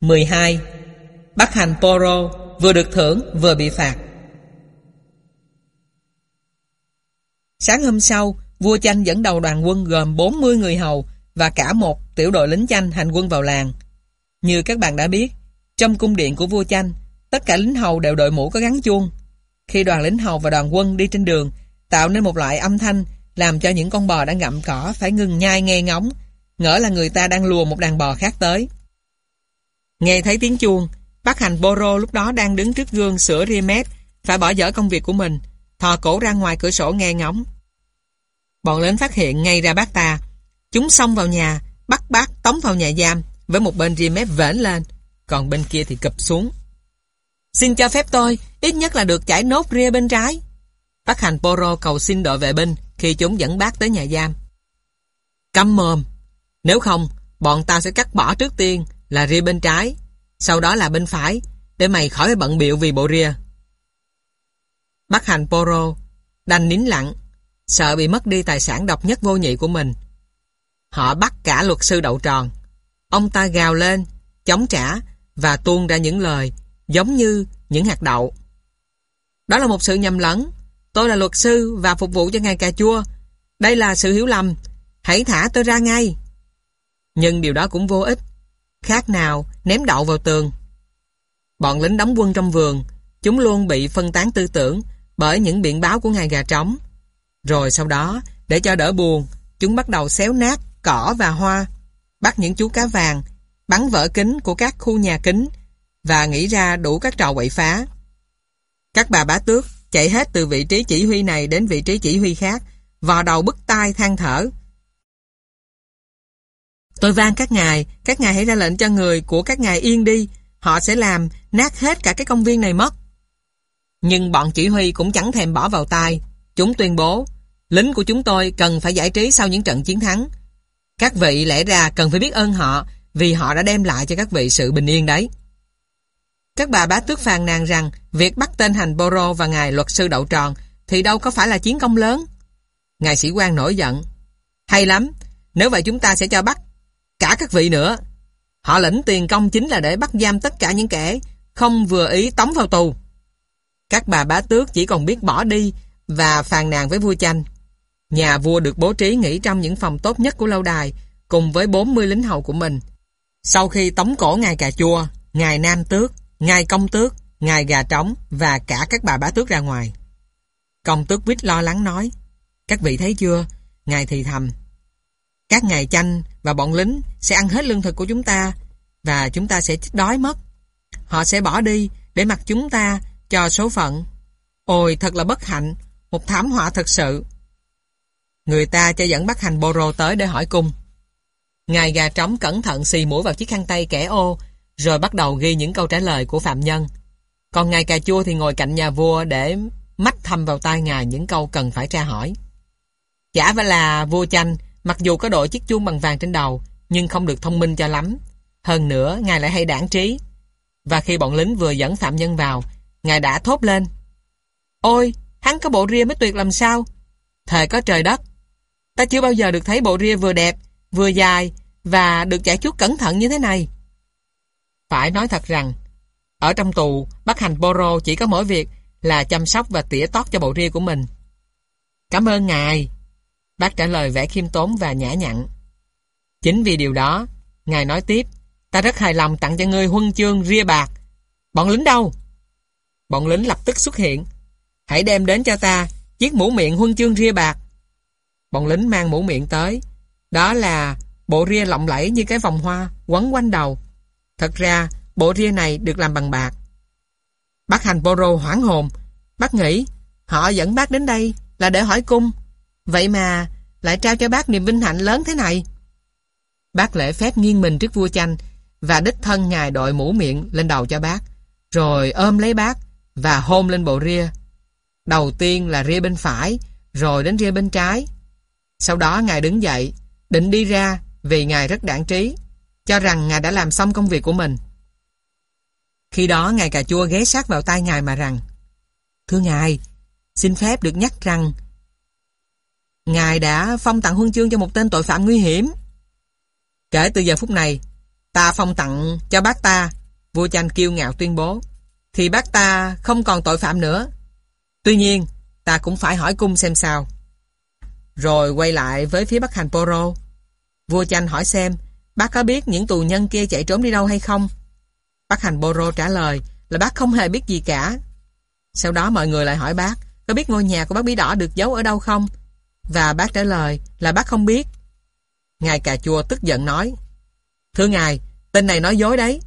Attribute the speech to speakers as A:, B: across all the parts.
A: 12. Bắc hành Poro vừa được thưởng vừa bị phạt. Sáng hôm sau, vua Chanh dẫn đầu đoàn quân gồm 40 người hầu và cả một tiểu đội lính Chanh hành quân vào làng. Như các bạn đã biết, trong cung điện của vua Chanh, tất cả lính hầu đều đội mũ có gắn chuông. Khi đoàn lính hầu và đoàn quân đi trên đường, tạo nên một loại âm thanh làm cho những con bò đang ngậm cỏ phải ngừng nhai nghe ngóng, ngỡ là người ta đang lùa một đàn bò khác tới. Nghe thấy tiếng chuông, bác hành Boro lúc đó đang đứng trước gương sửa ria mép, phải bỏ dở công việc của mình, thò cổ ra ngoài cửa sổ nghe ngóng. Bọn lính phát hiện ngay ra bác ta. Chúng xông vào nhà, bắt bác tống vào nhà giam, với một bên ria mép vễn lên, còn bên kia thì cụp xuống. Xin cho phép tôi, ít nhất là được chải nốt ria bên trái. Bác hành Poro cầu xin đội vệ binh khi chúng dẫn bác tới nhà giam. Cắm mồm, nếu không, bọn ta sẽ cắt bỏ trước tiên là ria bên trái, sau đó là bên phải, để mày khỏi bận biệu vì bộ ria. Bác hành Poro đành nín lặng, sợ bị mất đi tài sản độc nhất vô nhị của mình. Họ bắt cả luật sư đậu tròn. Ông ta gào lên, chống trả và tuôn ra những lời giống như những hạt đậu. Đó là một sự nhầm lẫn. Tôi là luật sư và phục vụ cho ngài cà chua. Đây là sự hiểu lầm. Hãy thả tôi ra ngay. Nhưng điều đó cũng vô ích. Khác nào ném đậu vào tường. Bọn lính đóng quân trong vườn, chúng luôn bị phân tán tư tưởng bởi những biện báo của ngài gà trống. Rồi sau đó, để cho đỡ buồn, chúng bắt đầu xéo nát cỏ và hoa, bắt những chú cá vàng, bắn vỡ kính của các khu nhà kính và nghĩ ra đủ các trò quậy phá. Các bà bá tước chạy hết từ vị trí chỉ huy này đến vị trí chỉ huy khác, vò đầu bứt tai than thở. Tôi van các ngài, các ngài hãy ra lệnh cho người của các ngài yên đi, họ sẽ làm nát hết cả cái công viên này mất. Nhưng bọn chỉ huy cũng chẳng thèm bỏ vào tai. Chúng tuyên bố, lính của chúng tôi cần phải giải trí sau những trận chiến thắng. Các vị lẽ ra cần phải biết ơn họ vì họ đã đem lại cho các vị sự bình yên đấy. Các bà bá tước phàn nàn rằng việc bắt tên hành Boro và ngài luật sư đậu tròn thì đâu có phải là chiến công lớn. Ngài sĩ quan nổi giận. Hay lắm, nếu vậy chúng ta sẽ cho bắt cả các vị nữa. Họ lĩnh tiền công chính là để bắt giam tất cả những kẻ không vừa ý tống vào tù. Các bà bá tước chỉ còn biết bỏ đi và phàn nàn với vua chanh. Nhà vua được bố trí nghỉ trong những phòng tốt nhất của lâu đài cùng với 40 lính hầu của mình. Sau khi tống cổ ngài cà chua, ngài nam tước, ngài công tước, ngài gà trống và cả các bà bá tước ra ngoài. Công tước quýt lo lắng nói Các vị thấy chưa? Ngài thì thầm các ngài chanh và bọn lính sẽ ăn hết lương thực của chúng ta và chúng ta sẽ đói mất. Họ sẽ bỏ đi để mặc chúng ta cho số phận. Ôi thật là bất hạnh, một thảm họa thật sự. Người ta cho dẫn bắt hành Boro tới để hỏi cung. Ngài gà trống cẩn thận xì mũi vào chiếc khăn tay kẻ ô, rồi bắt đầu ghi những câu trả lời của phạm nhân. Còn ngài cà chua thì ngồi cạnh nhà vua để mắt thăm vào tai ngài những câu cần phải tra hỏi. Chả phải là vua chanh, mặc dù có đội chiếc chuông bằng vàng trên đầu, nhưng không được thông minh cho lắm. Hơn nữa, ngài lại hay đảng trí. Và khi bọn lính vừa dẫn phạm nhân vào, ngài đã thốt lên. Ôi, hắn có bộ ria mới tuyệt làm sao? Thời có trời đất, Ta chưa bao giờ được thấy bộ ria vừa đẹp, vừa dài và được chải chuốt cẩn thận như thế này. Phải nói thật rằng, ở trong tù, bác hành Boro chỉ có mỗi việc là chăm sóc và tỉa tót cho bộ ria của mình. Cảm ơn ngài. Bác trả lời vẻ khiêm tốn và nhã nhặn. Chính vì điều đó, ngài nói tiếp, ta rất hài lòng tặng cho ngươi huân chương ria bạc. Bọn lính đâu? Bọn lính lập tức xuất hiện. Hãy đem đến cho ta chiếc mũ miệng huân chương ria bạc. Bọn lính mang mũ miệng tới. Đó là bộ ria lộng lẫy như cái vòng hoa quấn quanh đầu. Thật ra, bộ ria này được làm bằng bạc. Bác hành Boro hoảng hồn. Bác nghĩ, họ dẫn bác đến đây là để hỏi cung. Vậy mà, lại trao cho bác niềm vinh hạnh lớn thế này. Bác lễ phép nghiêng mình trước vua chanh và đích thân ngài đội mũ miệng lên đầu cho bác, rồi ôm lấy bác và hôn lên bộ ria. Đầu tiên là ria bên phải, rồi đến ria bên trái. Sau đó Ngài đứng dậy, định đi ra vì Ngài rất đảng trí, cho rằng Ngài đã làm xong công việc của mình. Khi đó Ngài cà chua ghé sát vào tai Ngài mà rằng Thưa Ngài, xin phép được nhắc rằng Ngài đã phong tặng huân chương cho một tên tội phạm nguy hiểm. Kể từ giờ phút này, Ta phong tặng cho bác ta, vua chanh kiêu ngạo tuyên bố, thì bác ta không còn tội phạm nữa. Tuy nhiên, ta cũng phải hỏi cung xem sao. Rồi quay lại với phía Bắc Hành Poro. Vua chanh hỏi xem, bác có biết những tù nhân kia chạy trốn đi đâu hay không? Bác Hành Poro trả lời là bác không hề biết gì cả. Sau đó mọi người lại hỏi bác, có biết ngôi nhà của bác Bí Đỏ được giấu ở đâu không? Và bác trả lời là bác không biết. Ngài cà chua tức giận nói, Thưa ngài, tên này nói dối đấy.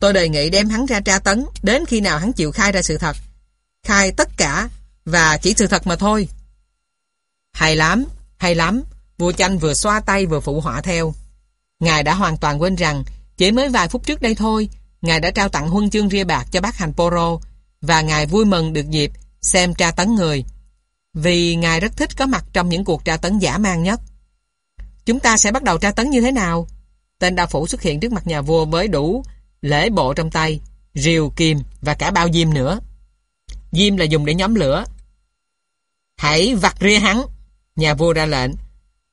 A: Tôi đề nghị đem hắn ra tra tấn đến khi nào hắn chịu khai ra sự thật. Khai tất cả và chỉ sự thật mà thôi. Hay lắm, hay lắm. Vua chanh vừa xoa tay vừa phụ họa theo. Ngài đã hoàn toàn quên rằng chỉ mới vài phút trước đây thôi, Ngài đã trao tặng huân chương ria bạc cho bác hành Poro và Ngài vui mừng được dịp xem tra tấn người. Vì Ngài rất thích có mặt trong những cuộc tra tấn giả mang nhất. Chúng ta sẽ bắt đầu tra tấn như thế nào? Tên đao phủ xuất hiện trước mặt nhà vua với đủ lễ bộ trong tay, rìu, kim và cả bao diêm nữa. Diêm là dùng để nhóm lửa. Hãy vặt ria hắn, nhà vua ra lệnh,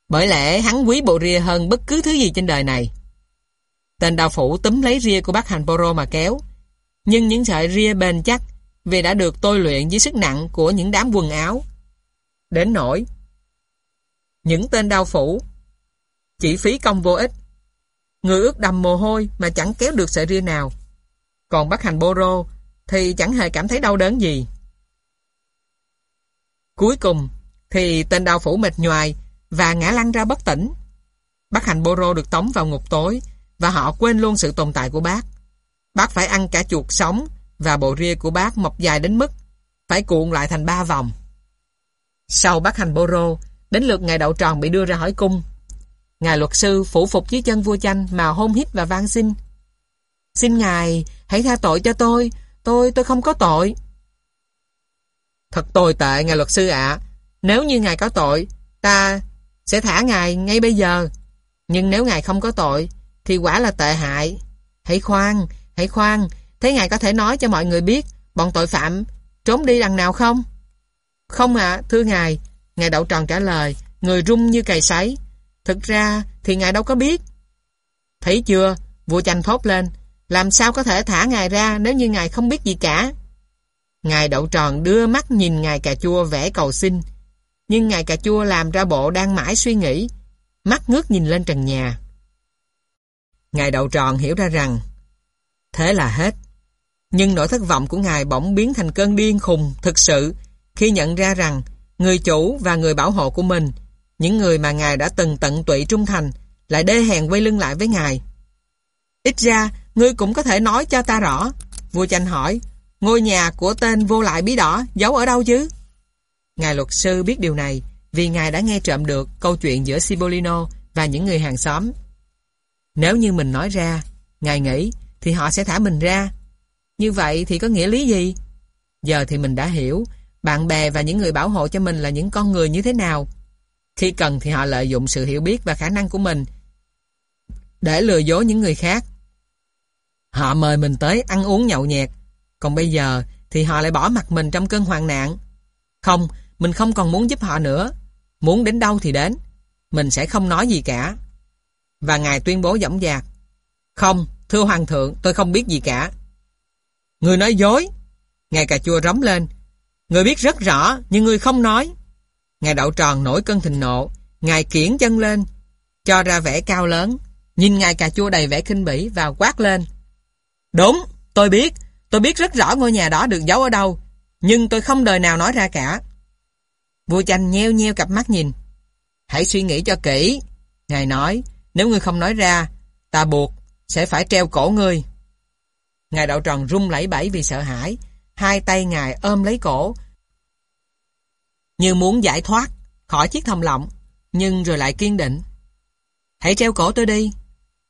A: bởi lẽ hắn quý bộ ria hơn bất cứ thứ gì trên đời này. Tên đao phủ túm lấy ria của bác hành Poro mà kéo, nhưng những sợi ria bền chắc vì đã được tôi luyện dưới sức nặng của những đám quần áo. Đến nổi những tên đao phủ, chỉ phí công vô ích. Người ướt đầm mồ hôi mà chẳng kéo được sợi ria nào. Còn bắt hành Boro thì chẳng hề cảm thấy đau đớn gì. Cuối cùng thì tên đao phủ mệt nhoài và ngã lăn ra bất tỉnh. Bác hành Boro được tống vào ngục tối và họ quên luôn sự tồn tại của bác. Bác phải ăn cả chuột sống và bộ ria của bác mọc dài đến mức phải cuộn lại thành ba vòng. Sau bác hành Boro, đến lượt ngài đậu tròn bị đưa ra hỏi cung. Ngài luật sư phủ phục dưới chân vua chanh mà hôn hít và van xin. Xin ngài, hãy tha tội cho tôi, tôi, tôi không có tội. Thật tồi tệ ngài luật sư ạ, nếu như ngài có tội, ta sẽ thả ngài ngay bây giờ. Nhưng nếu ngài không có tội, thì quả là tệ hại. Hãy khoan, hãy khoan, thế ngài có thể nói cho mọi người biết bọn tội phạm trốn đi đằng nào không? Không ạ, thưa ngài, ngài đậu tròn trả lời, người rung như cày sấy. Thực ra thì ngài đâu có biết. Thấy chưa, vua chanh thốt lên, làm sao có thể thả ngài ra nếu như ngài không biết gì cả. Ngài đậu tròn đưa mắt nhìn ngài cà chua vẽ cầu xin, nhưng ngài cà chua làm ra bộ đang mãi suy nghĩ, mắt ngước nhìn lên trần nhà. Ngài đậu tròn hiểu ra rằng, thế là hết. Nhưng nỗi thất vọng của ngài bỗng biến thành cơn điên khùng thực sự khi nhận ra rằng người chủ và người bảo hộ của mình những người mà Ngài đã từng tận tụy trung thành lại đê hèn quay lưng lại với Ngài. Ít ra, ngươi cũng có thể nói cho ta rõ. Vua chanh hỏi, ngôi nhà của tên vô lại bí đỏ giấu ở đâu chứ? Ngài luật sư biết điều này vì Ngài đã nghe trộm được câu chuyện giữa Sibolino và những người hàng xóm. Nếu như mình nói ra, Ngài nghĩ thì họ sẽ thả mình ra. Như vậy thì có nghĩa lý gì? Giờ thì mình đã hiểu bạn bè và những người bảo hộ cho mình là những con người như thế nào khi cần thì họ lợi dụng sự hiểu biết và khả năng của mình để lừa dối những người khác. Họ mời mình tới ăn uống nhậu nhẹt, còn bây giờ thì họ lại bỏ mặt mình trong cơn hoạn nạn. Không, mình không còn muốn giúp họ nữa. Muốn đến đâu thì đến. Mình sẽ không nói gì cả. Và Ngài tuyên bố dõng dạc. Không, thưa Hoàng thượng, tôi không biết gì cả. Người nói dối. Ngài cà chua rống lên. Người biết rất rõ, nhưng người không nói. Ngài đậu tròn nổi cơn thịnh nộ, Ngài kiển chân lên, cho ra vẻ cao lớn, nhìn Ngài cà chua đầy vẻ khinh bỉ và quát lên. Đúng, tôi biết, tôi biết rất rõ ngôi nhà đó được giấu ở đâu, nhưng tôi không đời nào nói ra cả. Vua chanh nheo nheo cặp mắt nhìn. Hãy suy nghĩ cho kỹ. Ngài nói, nếu ngươi không nói ra, ta buộc sẽ phải treo cổ ngươi. Ngài đậu tròn rung lẫy bẫy vì sợ hãi, hai tay ngài ôm lấy cổ, như muốn giải thoát khỏi chiếc thòng lọng, nhưng rồi lại kiên định. Hãy treo cổ tôi đi.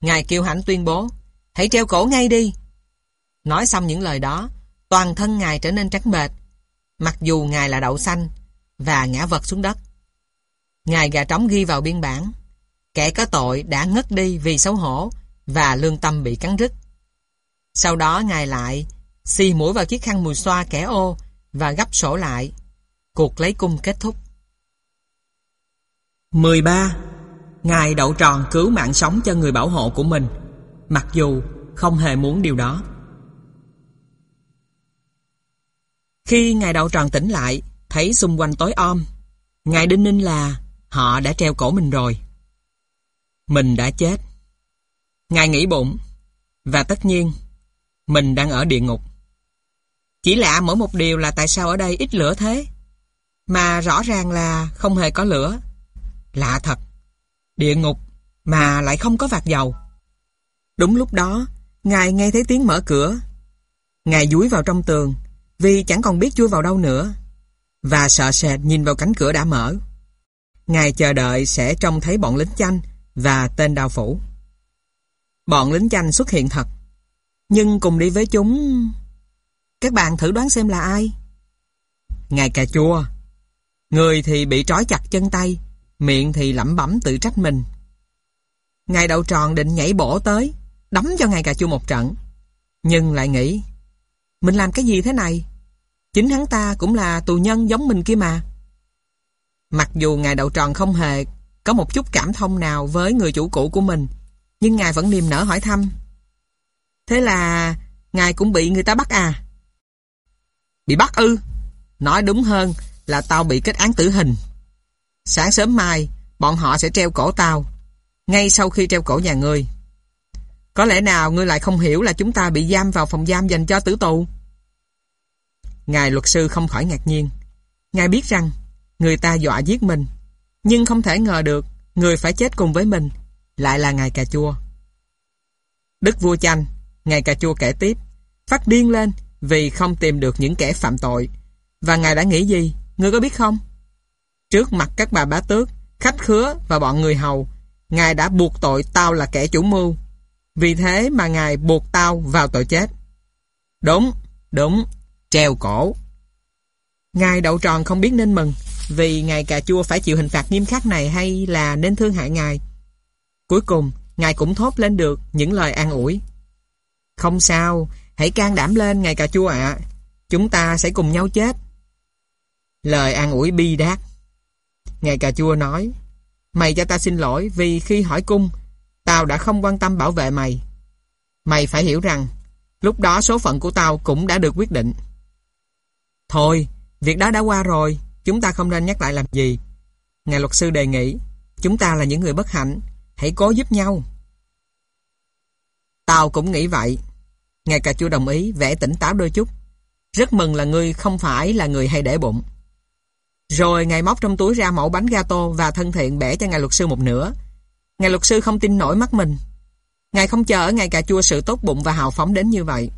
A: Ngài kiêu hãnh tuyên bố, hãy treo cổ ngay đi. Nói xong những lời đó, toàn thân Ngài trở nên trắng bệt, mặc dù Ngài là đậu xanh và ngã vật xuống đất. Ngài gà trống ghi vào biên bản, kẻ có tội đã ngất đi vì xấu hổ và lương tâm bị cắn rứt. Sau đó Ngài lại xì mũi vào chiếc khăn mùi xoa kẻ ô và gấp sổ lại. Cuộc lấy cung kết thúc 13. Ngài đậu tròn cứu mạng sống cho người bảo hộ của mình mặc dù không hề muốn điều đó. Khi Ngài Đậu Tròn tỉnh lại, thấy xung quanh tối om, Ngài đinh ninh là họ đã treo cổ mình rồi. Mình đã chết. Ngài nghĩ bụng, và tất nhiên, mình đang ở địa ngục. Chỉ lạ mỗi một điều là tại sao ở đây ít lửa thế, mà rõ ràng là không hề có lửa. Lạ thật, địa ngục mà lại không có vạt dầu. Đúng lúc đó, Ngài nghe thấy tiếng mở cửa. Ngài dúi vào trong tường, vì chẳng còn biết chui vào đâu nữa, và sợ sệt nhìn vào cánh cửa đã mở. Ngài chờ đợi sẽ trông thấy bọn lính chanh và tên đào phủ. Bọn lính chanh xuất hiện thật, nhưng cùng đi với chúng... Các bạn thử đoán xem là ai? Ngài cà chua. Người thì bị trói chặt chân tay, miệng thì lẩm bẩm tự trách mình. Ngài đậu tròn định nhảy bổ tới, đấm cho ngài cà chua một trận. Nhưng lại nghĩ, mình làm cái gì thế này? Chính hắn ta cũng là tù nhân giống mình kia mà. Mặc dù ngài đậu tròn không hề có một chút cảm thông nào với người chủ cũ của mình, nhưng ngài vẫn niềm nở hỏi thăm. Thế là ngài cũng bị người ta bắt à? Bị bắt ư? Nói đúng hơn là tao bị kết án tử hình. Sáng sớm mai, bọn họ sẽ treo cổ tao, ngay sau khi treo cổ nhà ngươi. Có lẽ nào ngươi lại không hiểu là chúng ta bị giam vào phòng giam dành cho tử tù? Ngài luật sư không khỏi ngạc nhiên. Ngài biết rằng người ta dọa giết mình, nhưng không thể ngờ được người phải chết cùng với mình lại là ngài cà chua. Đức vua chanh, ngài cà chua kể tiếp, phát điên lên vì không tìm được những kẻ phạm tội. Và ngài đã nghĩ gì, ngươi có biết không? Trước mặt các bà bá tước, khách khứa và bọn người hầu, ngài đã buộc tội tao là kẻ chủ mưu. Vì thế mà ngài buộc tao vào tội chết. Đúng, đúng, treo cổ. Ngài đậu tròn không biết nên mừng vì ngài cà chua phải chịu hình phạt nghiêm khắc này hay là nên thương hại ngài. Cuối cùng, ngài cũng thốt lên được những lời an ủi. Không sao, hãy can đảm lên ngài cà chua ạ. Chúng ta sẽ cùng nhau chết. Lời an ủi bi đát. Ngài cà chua nói, Mày cho ta xin lỗi vì khi hỏi cung, tao đã không quan tâm bảo vệ mày. Mày phải hiểu rằng, lúc đó số phận của tao cũng đã được quyết định. Thôi, việc đó đã qua rồi, chúng ta không nên nhắc lại làm gì. Ngài luật sư đề nghị, chúng ta là những người bất hạnh, hãy cố giúp nhau. Tao cũng nghĩ vậy. Ngài cà chua đồng ý, vẽ tỉnh táo đôi chút. Rất mừng là ngươi không phải là người hay để bụng. Rồi ngài móc trong túi ra mẫu bánh gato và thân thiện bẻ cho ngài luật sư một nửa. Ngài luật sư không tin nổi mắt mình. Ngài không chờ ở ngài cà chua sự tốt bụng và hào phóng đến như vậy.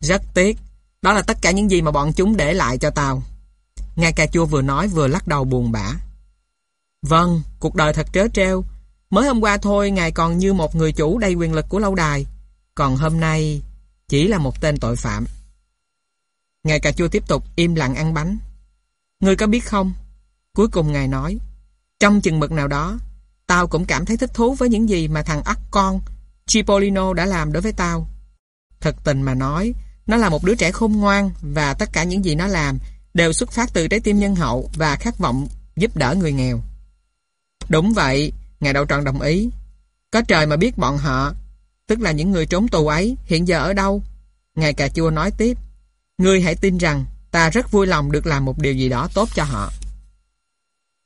A: Rất tiếc, đó là tất cả những gì mà bọn chúng để lại cho tao. Ngài cà chua vừa nói vừa lắc đầu buồn bã. Vâng, cuộc đời thật trớ trêu. Mới hôm qua thôi ngài còn như một người chủ đầy quyền lực của lâu đài. Còn hôm nay chỉ là một tên tội phạm. Ngài cà chua tiếp tục im lặng ăn bánh. Ngươi có biết không? Cuối cùng ngài nói, trong chừng mực nào đó, tao cũng cảm thấy thích thú với những gì mà thằng ắt con Cipollino đã làm đối với tao. Thật tình mà nói, nó là một đứa trẻ khôn ngoan và tất cả những gì nó làm đều xuất phát từ trái tim nhân hậu và khát vọng giúp đỡ người nghèo. Đúng vậy, Ngài Đậu Tròn đồng ý. Có trời mà biết bọn họ, tức là những người trốn tù ấy, hiện giờ ở đâu? Ngài Cà Chua nói tiếp, Ngươi hãy tin rằng ta rất vui lòng được làm một điều gì đó tốt cho họ.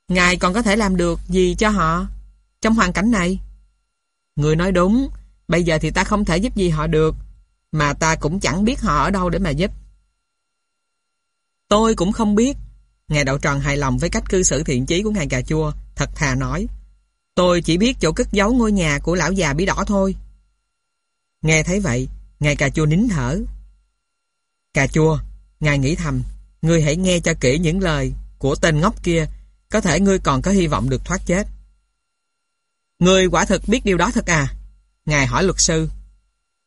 A: Ngài còn có thể làm được gì cho họ trong hoàn cảnh này? Người nói đúng, bây giờ thì ta không thể giúp gì họ được, mà ta cũng chẳng biết họ ở đâu để mà giúp. Tôi cũng không biết. Ngài Đậu Tròn hài lòng với cách cư xử thiện chí của Ngài Cà Chua, thật thà nói. Tôi chỉ biết chỗ cất giấu ngôi nhà của lão già bí đỏ thôi. Nghe thấy vậy, Ngài Cà Chua nín thở. Cà Chua, Ngài nghĩ thầm, ngươi hãy nghe cho kỹ những lời của tên ngốc kia, có thể ngươi còn có hy vọng được thoát chết. Ngươi quả thực biết điều đó thật à? Ngài hỏi luật sư.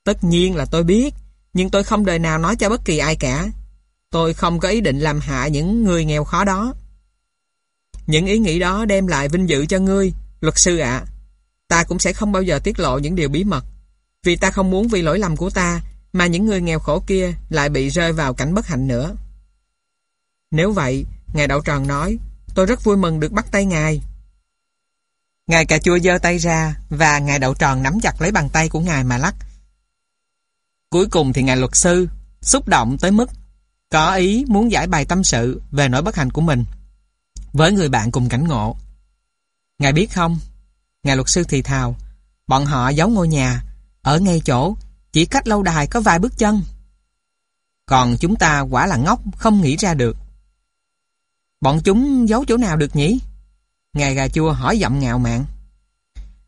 A: Tất nhiên là tôi biết, nhưng tôi không đời nào nói cho bất kỳ ai cả. Tôi không có ý định làm hại những người nghèo khó đó. Những ý nghĩ đó đem lại vinh dự cho ngươi, luật sư ạ. Ta cũng sẽ không bao giờ tiết lộ những điều bí mật. Vì ta không muốn vì lỗi lầm của ta mà những người nghèo khổ kia lại bị rơi vào cảnh bất hạnh nữa. Nếu vậy, Ngài Đậu Tròn nói, tôi rất vui mừng được bắt tay Ngài. Ngài cà chua giơ tay ra và ngài đậu tròn nắm chặt lấy bàn tay của ngài mà lắc. Cuối cùng thì ngài luật sư xúc động tới mức có ý muốn giải bài tâm sự về nỗi bất hạnh của mình với người bạn cùng cảnh ngộ. Ngài biết không, ngài luật sư thì thào, bọn họ giấu ngôi nhà, ở ngay chỗ, chỉ cách lâu đài có vài bước chân. Còn chúng ta quả là ngốc, không nghĩ ra được. Bọn chúng giấu chỗ nào được nhỉ? Ngài gà chua hỏi giọng ngạo mạn.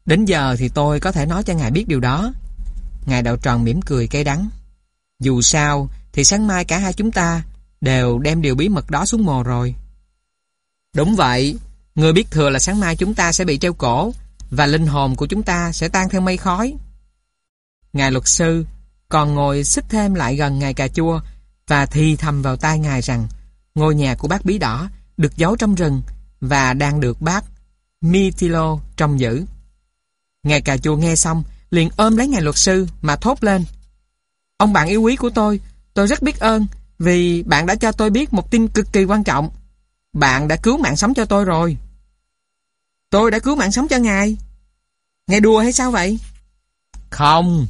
A: Đến giờ thì tôi có thể nói cho ngài biết điều đó. Ngài đạo tròn mỉm cười cay đắng. Dù sao thì sáng mai cả hai chúng ta đều đem điều bí mật đó xuống mồ rồi. Đúng vậy, người biết thừa là sáng mai chúng ta sẽ bị treo cổ và linh hồn của chúng ta sẽ tan theo mây khói. Ngài luật sư còn ngồi xích thêm lại gần ngài cà chua và thì thầm vào tai ngài rằng ngôi nhà của bác bí đỏ được giấu trong rừng và đang được bác Mitilo trông giữ. Ngài cà chua nghe xong liền ôm lấy ngài luật sư mà thốt lên. Ông bạn yêu quý của tôi, tôi rất biết ơn vì bạn đã cho tôi biết một tin cực kỳ quan trọng. Bạn đã cứu mạng sống cho tôi rồi. Tôi đã cứu mạng sống cho ngài. Ngài đùa hay sao vậy? Không.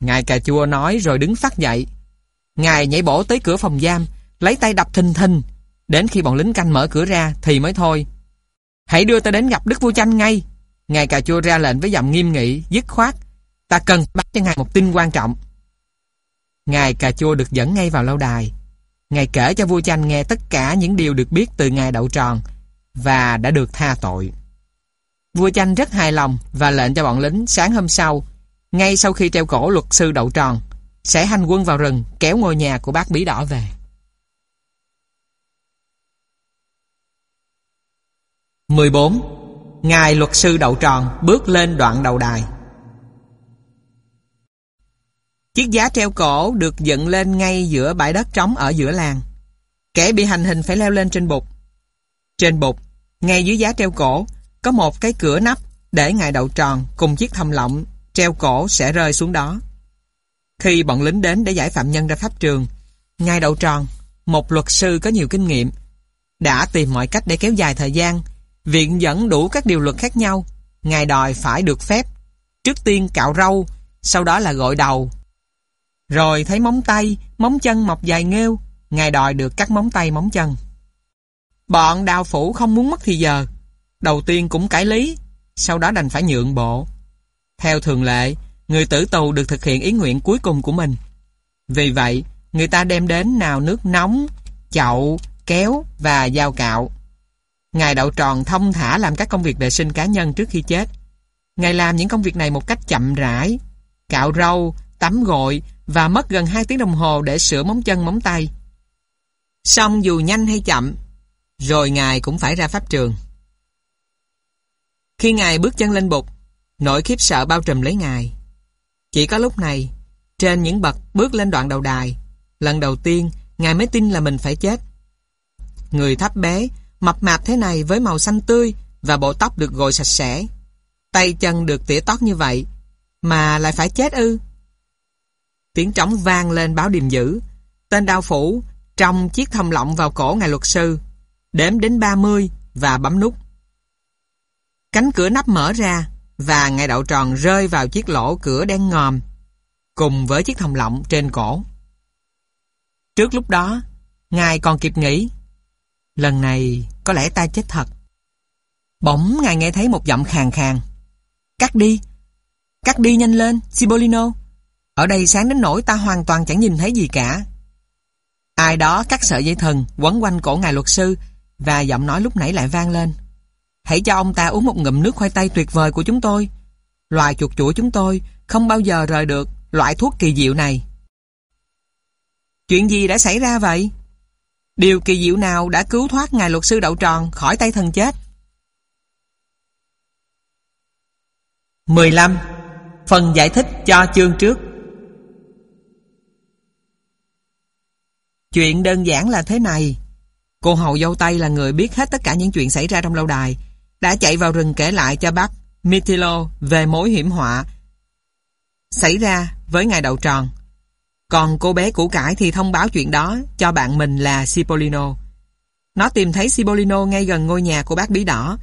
A: Ngài cà chua nói rồi đứng phát dậy. Ngài nhảy bổ tới cửa phòng giam, lấy tay đập thình thình. Đến khi bọn lính canh mở cửa ra thì mới thôi. Hãy đưa ta đến gặp Đức Vua Chanh ngay. Ngài cà chua ra lệnh với giọng nghiêm nghị, dứt khoát. Ta cần bắt cho ngài một tin quan trọng. Ngài cà chua được dẫn ngay vào lâu đài. Ngài kể cho vua chanh nghe tất cả những điều được biết từ ngài đậu tròn và đã được tha tội. Vua chanh rất hài lòng và lệnh cho bọn lính sáng hôm sau, ngay sau khi treo cổ luật sư đậu tròn, sẽ hành quân vào rừng kéo ngôi nhà của bác bí đỏ về. mười bốn Ngài luật sư đậu tròn bước lên đoạn đầu đài. Chiếc giá treo cổ được dựng lên ngay giữa bãi đất trống ở giữa làng. Kẻ bị hành hình phải leo lên trên bục. Trên bục, ngay dưới giá treo cổ, có một cái cửa nắp để ngài đậu tròn cùng chiếc thầm lọng treo cổ sẽ rơi xuống đó. Khi bọn lính đến để giải phạm nhân ra pháp trường, ngài đầu tròn, một luật sư có nhiều kinh nghiệm, đã tìm mọi cách để kéo dài thời gian, viện dẫn đủ các điều luật khác nhau. Ngài đòi phải được phép, trước tiên cạo râu, sau đó là gội đầu, rồi thấy móng tay, móng chân mọc dài nghêu, ngài đòi được cắt móng tay móng chân. Bọn đào phủ không muốn mất thì giờ. Đầu tiên cũng cải lý, sau đó đành phải nhượng bộ. Theo thường lệ, người tử tù được thực hiện ý nguyện cuối cùng của mình. Vì vậy, người ta đem đến nào nước nóng, chậu, kéo và dao cạo. Ngài đậu tròn thông thả làm các công việc vệ sinh cá nhân trước khi chết. Ngài làm những công việc này một cách chậm rãi. Cạo râu, tắm gội và mất gần 2 tiếng đồng hồ để sửa móng chân móng tay. Xong dù nhanh hay chậm, rồi Ngài cũng phải ra pháp trường. Khi Ngài bước chân lên bục, nỗi khiếp sợ bao trùm lấy Ngài. Chỉ có lúc này, trên những bậc bước lên đoạn đầu đài, lần đầu tiên Ngài mới tin là mình phải chết. Người thấp bé, mập mạp thế này với màu xanh tươi và bộ tóc được gội sạch sẽ. Tay chân được tỉa tót như vậy, mà lại phải chết ư. Tiếng trống vang lên báo điềm dữ. Tên đao phủ trong chiếc thông lọng vào cổ ngài luật sư, đếm đến 30 và bấm nút. Cánh cửa nắp mở ra và ngài đậu tròn rơi vào chiếc lỗ cửa đen ngòm cùng với chiếc thòng lọng trên cổ. Trước lúc đó, ngài còn kịp nghĩ lần này có lẽ ta chết thật. Bỗng ngài nghe thấy một giọng khàn khàn. Cắt đi, cắt đi nhanh lên, Sibolino. Ở đây sáng đến nỗi ta hoàn toàn chẳng nhìn thấy gì cả. Ai đó cắt sợi dây thần quấn quanh cổ ngài luật sư và giọng nói lúc nãy lại vang lên. Hãy cho ông ta uống một ngụm nước khoai tây tuyệt vời của chúng tôi. Loài chuột chuỗi chúng tôi không bao giờ rời được loại thuốc kỳ diệu này. Chuyện gì đã xảy ra vậy? Điều kỳ diệu nào đã cứu thoát ngài luật sư đậu tròn khỏi tay thần chết? 15. Phần giải thích cho chương trước Chuyện đơn giản là thế này. Cô hầu dâu Tây là người biết hết tất cả những chuyện xảy ra trong lâu đài. Đã chạy vào rừng kể lại cho bác Mithilo về mối hiểm họa xảy ra với ngài đầu tròn. Còn cô bé củ cải thì thông báo chuyện đó cho bạn mình là Cipollino. Nó tìm thấy Cipollino ngay gần ngôi nhà của bác bí đỏ.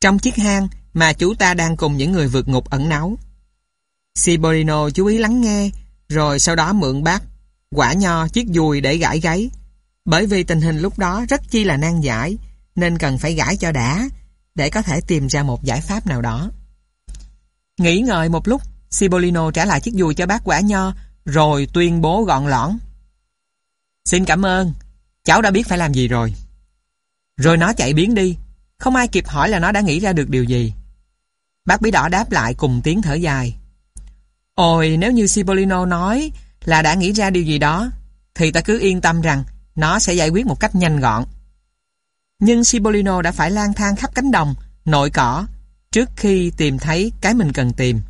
A: Trong chiếc hang mà chú ta đang cùng những người vượt ngục ẩn náu. Sibolino chú ý lắng nghe, rồi sau đó mượn bác, quả nho chiếc dùi để gãi gáy. Bởi vì tình hình lúc đó rất chi là nan giải, nên cần phải gãi cho đã, để có thể tìm ra một giải pháp nào đó. Nghĩ ngợi một lúc, Sibolino trả lại chiếc dùi cho bác quả nho, rồi tuyên bố gọn lõn. Xin cảm ơn, cháu đã biết phải làm gì rồi. Rồi nó chạy biến đi, không ai kịp hỏi là nó đã nghĩ ra được điều gì. Bác bí đỏ đáp lại cùng tiếng thở dài. Ôi, nếu như Sibolino nói là đã nghĩ ra điều gì đó, thì ta cứ yên tâm rằng nó sẽ giải quyết một cách nhanh gọn. Nhưng Cipollino đã phải lang thang khắp cánh đồng, nội cỏ, trước khi tìm thấy cái mình cần tìm.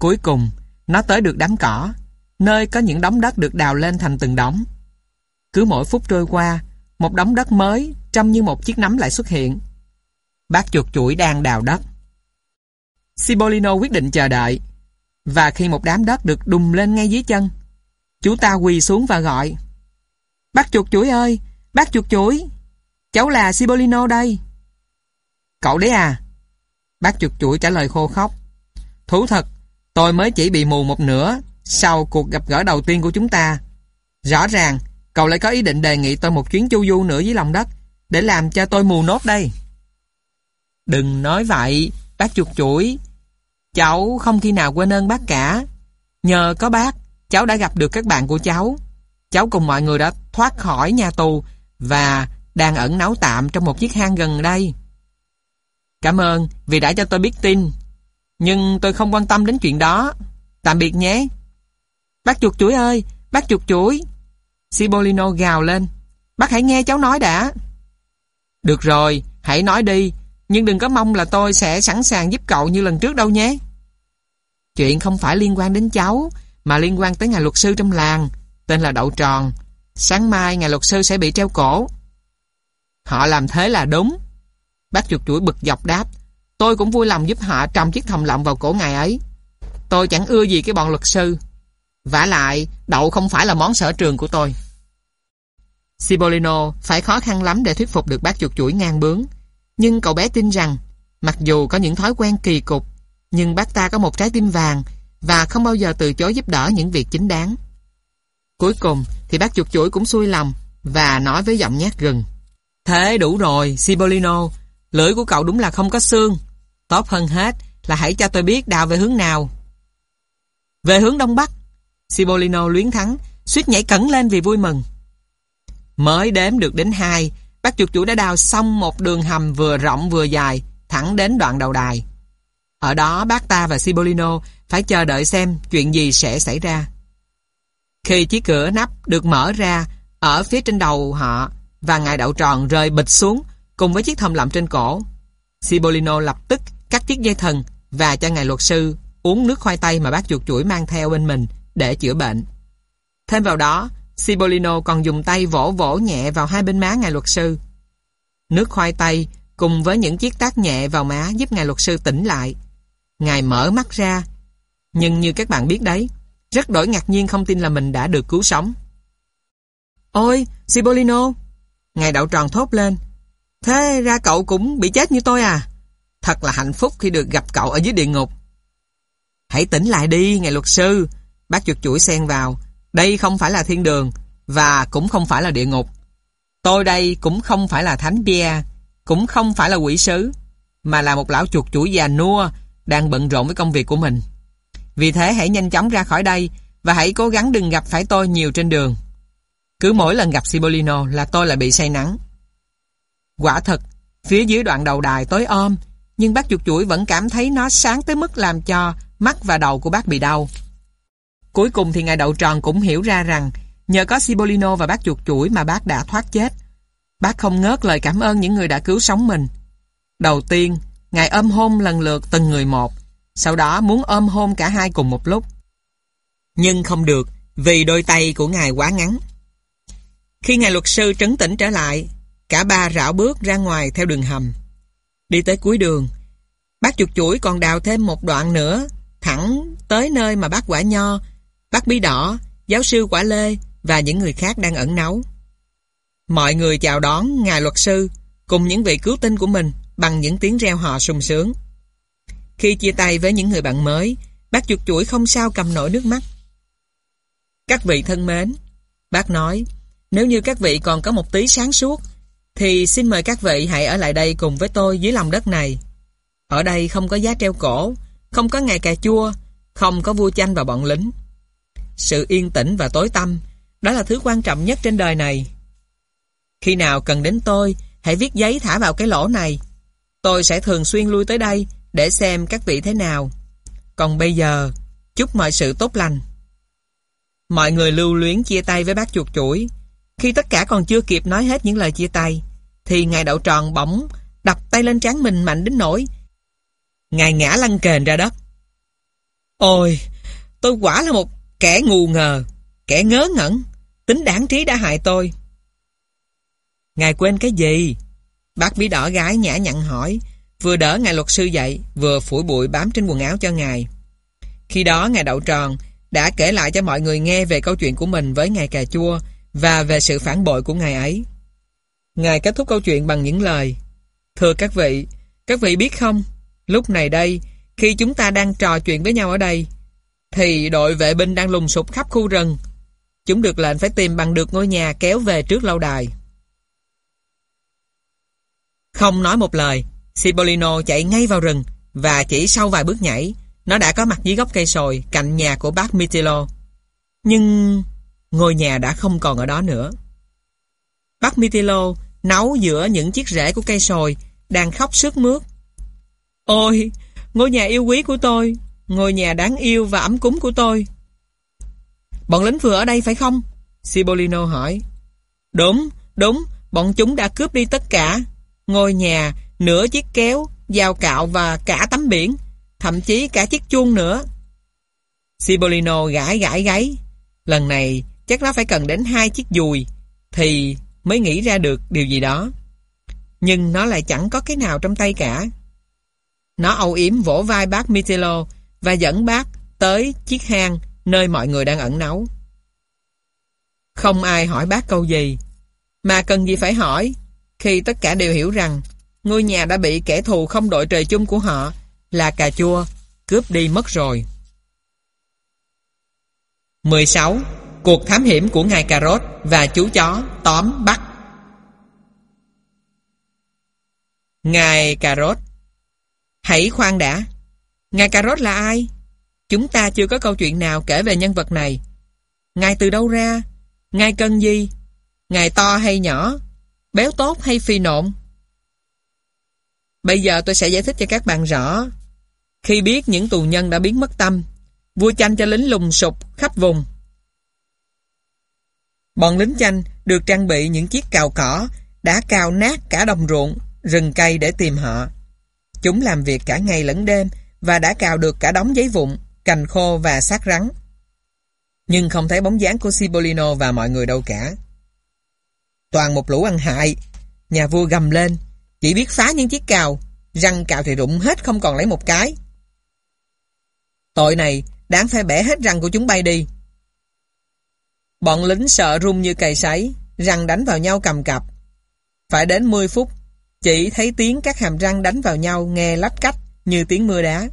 A: Cuối cùng, nó tới được đám cỏ, nơi có những đống đất được đào lên thành từng đống. Cứ mỗi phút trôi qua, một đống đất mới trông như một chiếc nắm lại xuất hiện. Bác chuột chuỗi đang đào đất. Cipollino quyết định chờ đợi. Và khi một đám đất được đùng lên ngay dưới chân, chú ta quỳ xuống và gọi. Bác chuột chuỗi ơi, bác chuột chuỗi, cháu là Sibolino đây. Cậu đấy à? Bác chuột chuỗi trả lời khô khóc. Thú thật, tôi mới chỉ bị mù một nửa sau cuộc gặp gỡ đầu tiên của chúng ta. Rõ ràng, cậu lại có ý định đề nghị tôi một chuyến chu du nữa dưới lòng đất để làm cho tôi mù nốt đây. Đừng nói vậy, bác chuột chuỗi. Cháu không khi nào quên ơn bác cả. Nhờ có bác, cháu đã gặp được các bạn của cháu. Cháu cùng mọi người đã thoát khỏi nhà tù và đang ẩn náu tạm trong một chiếc hang gần đây. Cảm ơn vì đã cho tôi biết tin. Nhưng tôi không quan tâm đến chuyện đó. Tạm biệt nhé. Bác chuột chuỗi ơi, bác chuột chuỗi. sibolino gào lên. Bác hãy nghe cháu nói đã. Được rồi, hãy nói đi, nhưng đừng có mong là tôi sẽ sẵn sàng giúp cậu như lần trước đâu nhé. Chuyện không phải liên quan đến cháu, mà liên quan tới ngài luật sư trong làng, tên là Đậu Tròn. Sáng mai ngài luật sư sẽ bị treo cổ. Họ làm thế là đúng. Bác chuột chuỗi bực dọc đáp. Tôi cũng vui lòng giúp họ trồng chiếc thòng lọng vào cổ ngài ấy. Tôi chẳng ưa gì cái bọn luật sư. vả lại, đậu không phải là món sở trường của tôi. Cipollino phải khó khăn lắm để thuyết phục được bác chuột chuỗi ngang bướng. Nhưng cậu bé tin rằng, mặc dù có những thói quen kỳ cục, nhưng bác ta có một trái tim vàng và không bao giờ từ chối giúp đỡ những việc chính đáng. Cuối cùng thì bác chuột chuỗi cũng xuôi lòng và nói với giọng nhát gừng. Thế đủ rồi, Cipollino, lưỡi của cậu đúng là không có xương. Tốt hơn hết là hãy cho tôi biết đào về hướng nào. Về hướng đông bắc, Cipollino luyến thắng, suýt nhảy cẩn lên vì vui mừng. Mới đếm được đến hai, bác chuột chủ đã đào xong một đường hầm vừa rộng vừa dài, thẳng đến đoạn đầu đài. Ở đó bác ta và Cipollino phải chờ đợi xem chuyện gì sẽ xảy ra. Khi chiếc cửa nắp được mở ra ở phía trên đầu họ và ngài đậu tròn rơi bịch xuống cùng với chiếc thòng lọng trên cổ, Cipollino lập tức cắt chiếc dây thần và cho ngài luật sư uống nước khoai tây mà bác chuột chuỗi mang theo bên mình để chữa bệnh. Thêm vào đó, Cipollino còn dùng tay vỗ vỗ nhẹ vào hai bên má ngài luật sư. Nước khoai tây cùng với những chiếc tác nhẹ vào má giúp ngài luật sư tỉnh lại. Ngài mở mắt ra. Nhưng như các bạn biết đấy, rất đổi ngạc nhiên không tin là mình đã được cứu sống. Ôi, Cipollino! Ngài đạo tròn thốt lên. Thế ra cậu cũng bị chết như tôi à? Thật là hạnh phúc khi được gặp cậu ở dưới địa ngục. Hãy tỉnh lại đi, ngài luật sư. Bác chuột chuỗi xen vào. Đây không phải là thiên đường và cũng không phải là địa ngục. Tôi đây cũng không phải là thánh bia, cũng không phải là quỷ sứ, mà là một lão chuột chuỗi già nua đang bận rộn với công việc của mình. Vì thế hãy nhanh chóng ra khỏi đây và hãy cố gắng đừng gặp phải tôi nhiều trên đường. Cứ mỗi lần gặp Cipollino là tôi lại bị say nắng. Quả thật, phía dưới đoạn đầu đài tối om, nhưng bác chuột chuỗi vẫn cảm thấy nó sáng tới mức làm cho mắt và đầu của bác bị đau. Cuối cùng thì ngài đậu tròn cũng hiểu ra rằng nhờ có Cipollino và bác chuột chuỗi mà bác đã thoát chết. Bác không ngớt lời cảm ơn những người đã cứu sống mình. Đầu tiên, ngài ôm hôn lần lượt từng người một, sau đó muốn ôm hôn cả hai cùng một lúc. Nhưng không được, vì đôi tay của ngài quá ngắn. Khi ngài luật sư trấn tĩnh trở lại, cả ba rảo bước ra ngoài theo đường hầm. Đi tới cuối đường, bác chuột chuỗi còn đào thêm một đoạn nữa, thẳng tới nơi mà bác quả nho bác bí đỏ, giáo sư quả lê và những người khác đang ẩn náu. Mọi người chào đón ngài luật sư cùng những vị cứu tinh của mình bằng những tiếng reo hò sung sướng. khi chia tay với những người bạn mới, bác chuột chuỗi không sao cầm nổi nước mắt. Các vị thân mến, bác nói, nếu như các vị còn có một tí sáng suốt, thì xin mời các vị hãy ở lại đây cùng với tôi dưới lòng đất này. Ở đây không có giá treo cổ, không có ngày cà chua, không có vua chanh và bọn lính. Sự yên tĩnh và tối tăm, đó là thứ quan trọng nhất trên đời này. Khi nào cần đến tôi, hãy viết giấy thả vào cái lỗ này. Tôi sẽ thường xuyên lui tới đây để xem các vị thế nào. Còn bây giờ, chúc mọi sự tốt lành. Mọi người lưu luyến chia tay với bác chuột chuỗi. Khi tất cả còn chưa kịp nói hết những lời chia tay, thì ngài đậu tròn bỗng đập tay lên trán mình mạnh đến nỗi ngài ngã lăn kềnh ra đất. Ôi, tôi quả là một kẻ ngu ngờ, kẻ ngớ ngẩn, tính đáng trí đã hại tôi. Ngài quên cái gì? Bác bí đỏ gái nhã nhặn hỏi, vừa đỡ ngài luật sư dậy, vừa phủi bụi bám trên quần áo cho ngài. Khi đó ngài đậu tròn đã kể lại cho mọi người nghe về câu chuyện của mình với ngài cà chua và về sự phản bội của ngài ấy. Ngài kết thúc câu chuyện bằng những lời Thưa các vị, các vị biết không, lúc này đây, khi chúng ta đang trò chuyện với nhau ở đây, thì đội vệ binh đang lùng sụp khắp khu rừng. Chúng được lệnh phải tìm bằng được ngôi nhà kéo về trước lâu đài. Không nói một lời, Cipollino chạy ngay vào rừng và chỉ sau vài bước nhảy, nó đã có mặt dưới gốc cây sồi cạnh nhà của bác Mitilo. Nhưng ngôi nhà đã không còn ở đó nữa. Bác Mitilo nấu giữa những chiếc rễ của cây sồi đang khóc sướt mướt. Ôi, ngôi nhà yêu quý của tôi, ngôi nhà đáng yêu và ấm cúng của tôi. Bọn lính vừa ở đây phải không? Sibolino hỏi. Đúng, đúng, bọn chúng đã cướp đi tất cả. Ngôi nhà, nửa chiếc kéo, dao cạo và cả tấm biển, thậm chí cả chiếc chuông nữa. Sibolino gãi gãi gáy. Lần này chắc nó phải cần đến hai chiếc dùi thì mới nghĩ ra được điều gì đó. Nhưng nó lại chẳng có cái nào trong tay cả. Nó âu yếm vỗ vai bác Mitilo và dẫn bác tới chiếc hang nơi mọi người đang ẩn nấu. Không ai hỏi bác câu gì, mà cần gì phải hỏi khi tất cả đều hiểu rằng ngôi nhà đã bị kẻ thù không đội trời chung của họ là cà chua cướp đi mất rồi. 16. Cuộc thám hiểm của ngài cà rốt và chú chó tóm bắt Ngài cà rốt Hãy khoan đã Ngài cà rốt là ai? Chúng ta chưa có câu chuyện nào kể về nhân vật này Ngài từ đâu ra? Ngài cần gì? Ngài to hay nhỏ? Béo tốt hay phi nộn? Bây giờ tôi sẽ giải thích cho các bạn rõ Khi biết những tù nhân đã biến mất tâm, Vua chanh cho lính lùng sục khắp vùng Bọn lính chanh được trang bị những chiếc cào cỏ đã cào nát cả đồng ruộng, rừng cây để tìm họ. Chúng làm việc cả ngày lẫn đêm và đã cào được cả đống giấy vụn, cành khô và xác rắn. Nhưng không thấy bóng dáng của Cipollino và mọi người đâu cả. Toàn một lũ ăn hại. Nhà vua gầm lên, chỉ biết phá những chiếc cào, răng cào thì rụng hết không còn lấy một cái. Tội này đáng phải bẻ hết răng của chúng bay đi. Bọn lính sợ run như cày sấy, răng đánh vào nhau cầm cập Phải đến 10 phút, chỉ thấy tiếng các hàm răng đánh vào nhau nghe lách cách như tiếng mưa đá.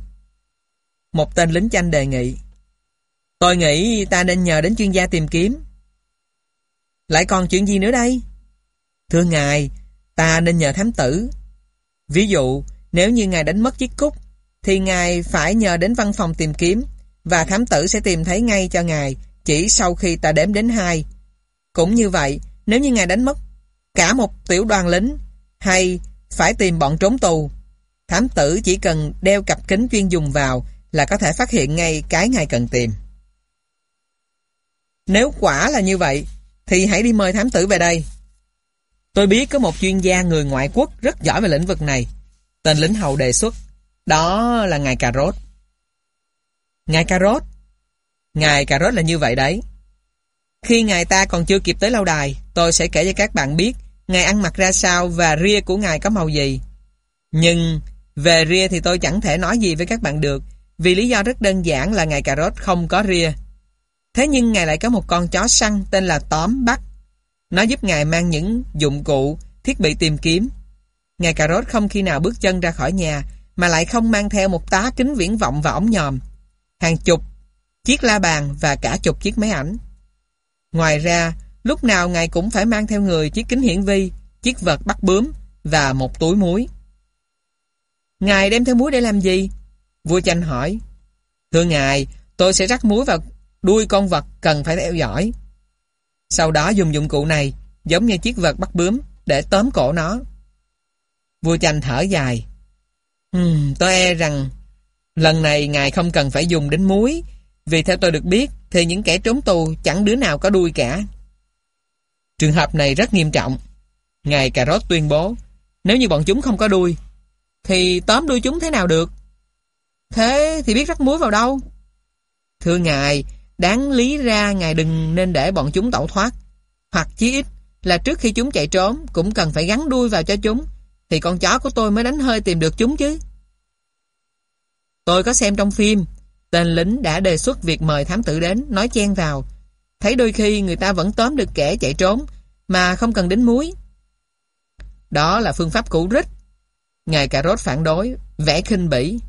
A: Một tên lính chanh đề nghị. Tôi nghĩ ta nên nhờ đến chuyên gia tìm kiếm. Lại còn chuyện gì nữa đây? Thưa ngài, ta nên nhờ thám tử. Ví dụ, nếu như ngài đánh mất chiếc cúc, thì ngài phải nhờ đến văn phòng tìm kiếm và thám tử sẽ tìm thấy ngay cho ngài chỉ sau khi ta đếm đến hai. Cũng như vậy, nếu như ngài đánh mất cả một tiểu đoàn lính hay phải tìm bọn trốn tù, thám tử chỉ cần đeo cặp kính chuyên dùng vào là có thể phát hiện ngay cái ngài cần tìm. Nếu quả là như vậy, thì hãy đi mời thám tử về đây. Tôi biết có một chuyên gia người ngoại quốc rất giỏi về lĩnh vực này. Tên lính hầu đề xuất. Đó là ngài Cà Rốt. Ngài Cà Rốt? Ngài cà rốt là như vậy đấy. Khi ngài ta còn chưa kịp tới lâu đài, tôi sẽ kể cho các bạn biết ngài ăn mặc ra sao và ria của ngài có màu gì. Nhưng về ria thì tôi chẳng thể nói gì với các bạn được vì lý do rất đơn giản là ngài cà rốt không có ria. Thế nhưng ngài lại có một con chó săn tên là Tóm Bắt. Nó giúp ngài mang những dụng cụ, thiết bị tìm kiếm. Ngài cà rốt không khi nào bước chân ra khỏi nhà mà lại không mang theo một tá kính viễn vọng và ống nhòm. Hàng chục chiếc la bàn và cả chục chiếc máy ảnh. Ngoài ra, lúc nào ngài cũng phải mang theo người chiếc kính hiển vi, chiếc vật bắt bướm và một túi muối. Ngài đem theo muối để làm gì? Vua chanh hỏi. Thưa ngài, tôi sẽ rắc muối vào đuôi con vật cần phải theo dõi. Sau đó dùng dụng cụ này, giống như chiếc vật bắt bướm, để tóm cổ nó. Vua chanh thở dài. Hmm, tôi e rằng lần này ngài không cần phải dùng đến muối, vì theo tôi được biết thì những kẻ trốn tù chẳng đứa nào có đuôi cả. Trường hợp này rất nghiêm trọng. Ngài Cà Rốt tuyên bố, nếu như bọn chúng không có đuôi, thì tóm đuôi chúng thế nào được? Thế thì biết rắc muối vào đâu? Thưa ngài, đáng lý ra ngài đừng nên để bọn chúng tẩu thoát. Hoặc chí ít là trước khi chúng chạy trốn cũng cần phải gắn đuôi vào cho chúng, thì con chó của tôi mới đánh hơi tìm được chúng chứ. Tôi có xem trong phim, tên lính đã đề xuất việc mời thám tử đến, nói chen vào. Thấy đôi khi người ta vẫn tóm được kẻ chạy trốn, mà không cần đến muối. Đó là phương pháp cũ rích. Ngài Cà Rốt phản đối, vẽ khinh bỉ.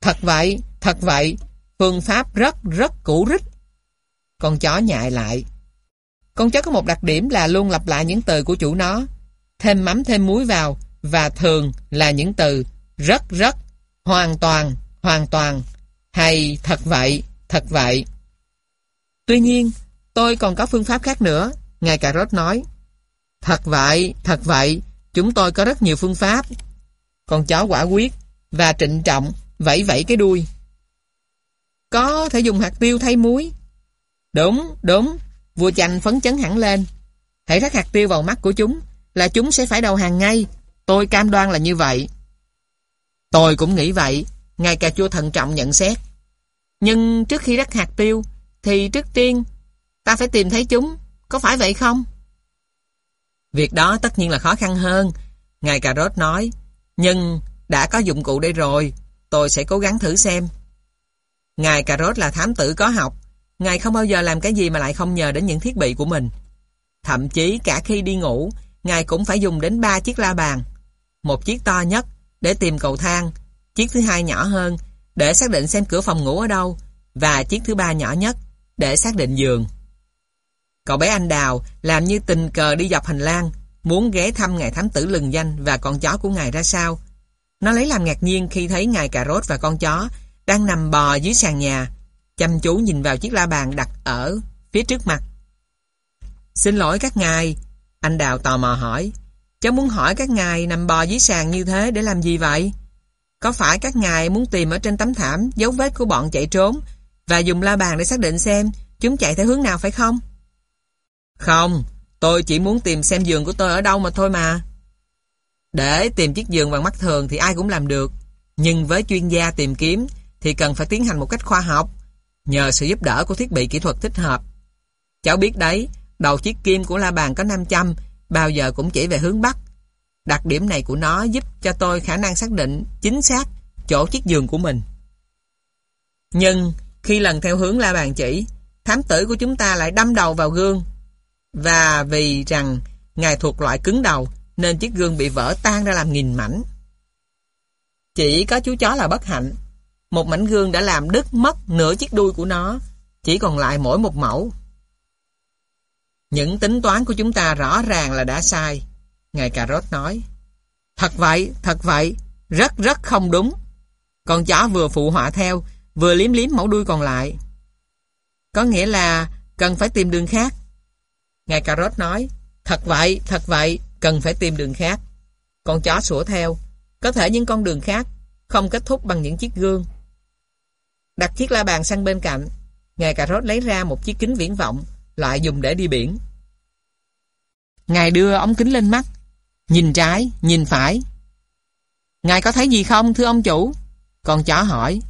A: Thật vậy, thật vậy, phương pháp rất rất cũ rích. Con chó nhại lại. Con chó có một đặc điểm là luôn lặp lại những từ của chủ nó. Thêm mắm thêm muối vào và thường là những từ rất rất, hoàn toàn, hoàn toàn, hay thật vậy, thật vậy. Tuy nhiên, tôi còn có phương pháp khác nữa, Ngài Cà Rốt nói. Thật vậy, thật vậy, chúng tôi có rất nhiều phương pháp. Con chó quả quyết và trịnh trọng vẫy vẫy cái đuôi. Có thể dùng hạt tiêu thay muối. Đúng, đúng, vua chanh phấn chấn hẳn lên. Hãy rắc hạt tiêu vào mắt của chúng là chúng sẽ phải đầu hàng ngay. Tôi cam đoan là như vậy. Tôi cũng nghĩ vậy, Ngài cà chua thận trọng nhận xét. Nhưng trước khi đắt hạt tiêu, thì trước tiên, ta phải tìm thấy chúng, có phải vậy không? Việc đó tất nhiên là khó khăn hơn, Ngài cà rốt nói. Nhưng đã có dụng cụ đây rồi, tôi sẽ cố gắng thử xem. Ngài cà rốt là thám tử có học, Ngài không bao giờ làm cái gì mà lại không nhờ đến những thiết bị của mình. Thậm chí cả khi đi ngủ, Ngài cũng phải dùng đến ba chiếc la bàn. Một chiếc to nhất để tìm cầu thang, chiếc thứ hai nhỏ hơn để xác định xem cửa phòng ngủ ở đâu và chiếc thứ ba nhỏ nhất để xác định giường. Cậu bé anh Đào làm như tình cờ đi dọc hành lang muốn ghé thăm ngài thám tử lừng danh và con chó của ngài ra sao. Nó lấy làm ngạc nhiên khi thấy ngài cà rốt và con chó đang nằm bò dưới sàn nhà chăm chú nhìn vào chiếc la bàn đặt ở phía trước mặt. Xin lỗi các ngài, anh Đào tò mò hỏi. Cháu muốn hỏi các ngài nằm bò dưới sàn như thế để làm gì vậy? Có phải các ngài muốn tìm ở trên tấm thảm dấu vết của bọn chạy trốn và dùng la bàn để xác định xem chúng chạy theo hướng nào phải không? Không, tôi chỉ muốn tìm xem giường của tôi ở đâu mà thôi mà. Để tìm chiếc giường bằng mắt thường thì ai cũng làm được. Nhưng với chuyên gia tìm kiếm thì cần phải tiến hành một cách khoa học nhờ sự giúp đỡ của thiết bị kỹ thuật thích hợp. Cháu biết đấy, đầu chiếc kim của la bàn có 500 bao giờ cũng chỉ về hướng Bắc. Đặc điểm này của nó giúp cho tôi khả năng xác định chính xác chỗ chiếc giường của mình. Nhưng khi lần theo hướng la bàn chỉ, thám tử của chúng ta lại đâm đầu vào gương. Và vì rằng ngài thuộc loại cứng đầu nên chiếc gương bị vỡ tan ra làm nghìn mảnh. Chỉ có chú chó là bất hạnh. Một mảnh gương đã làm đứt mất nửa chiếc đuôi của nó, chỉ còn lại mỗi một mẫu. Những tính toán của chúng ta rõ ràng là đã sai. Ngài Cà Rốt nói. Thật vậy, thật vậy, rất rất không đúng. Con chó vừa phụ họa theo, vừa liếm liếm mẫu đuôi còn lại. Có nghĩa là cần phải tìm đường khác. Ngài Cà Rốt nói. Thật vậy, thật vậy, cần phải tìm đường khác. Con chó sủa theo. Có thể những con đường khác không kết thúc bằng những chiếc gương. Đặt chiếc la bàn sang bên cạnh. Ngài Cà Rốt lấy ra một chiếc kính viễn vọng, loại dùng để đi biển. Ngài đưa ống kính lên mắt, nhìn trái, nhìn phải. Ngài có thấy gì không, thưa ông chủ? Con chó hỏi.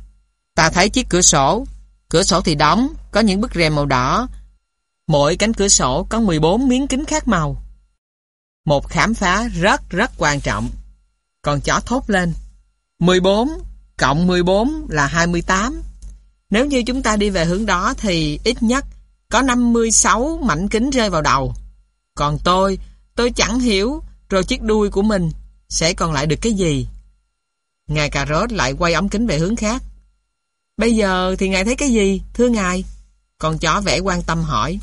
A: Ta thấy chiếc cửa sổ. Cửa sổ thì đóng, có những bức rèm màu đỏ. Mỗi cánh cửa sổ có 14 miếng kính khác màu. Một khám phá rất rất quan trọng. Con chó thốt lên. 14 cộng 14 là 28. Nếu như chúng ta đi về hướng đó thì ít nhất có 56 mảnh kính rơi vào đầu. Còn tôi, tôi chẳng hiểu rồi chiếc đuôi của mình sẽ còn lại được cái gì. Ngài cà rốt lại quay ống kính về hướng khác. Bây giờ thì ngài thấy cái gì, thưa ngài? Con chó vẽ quan tâm hỏi.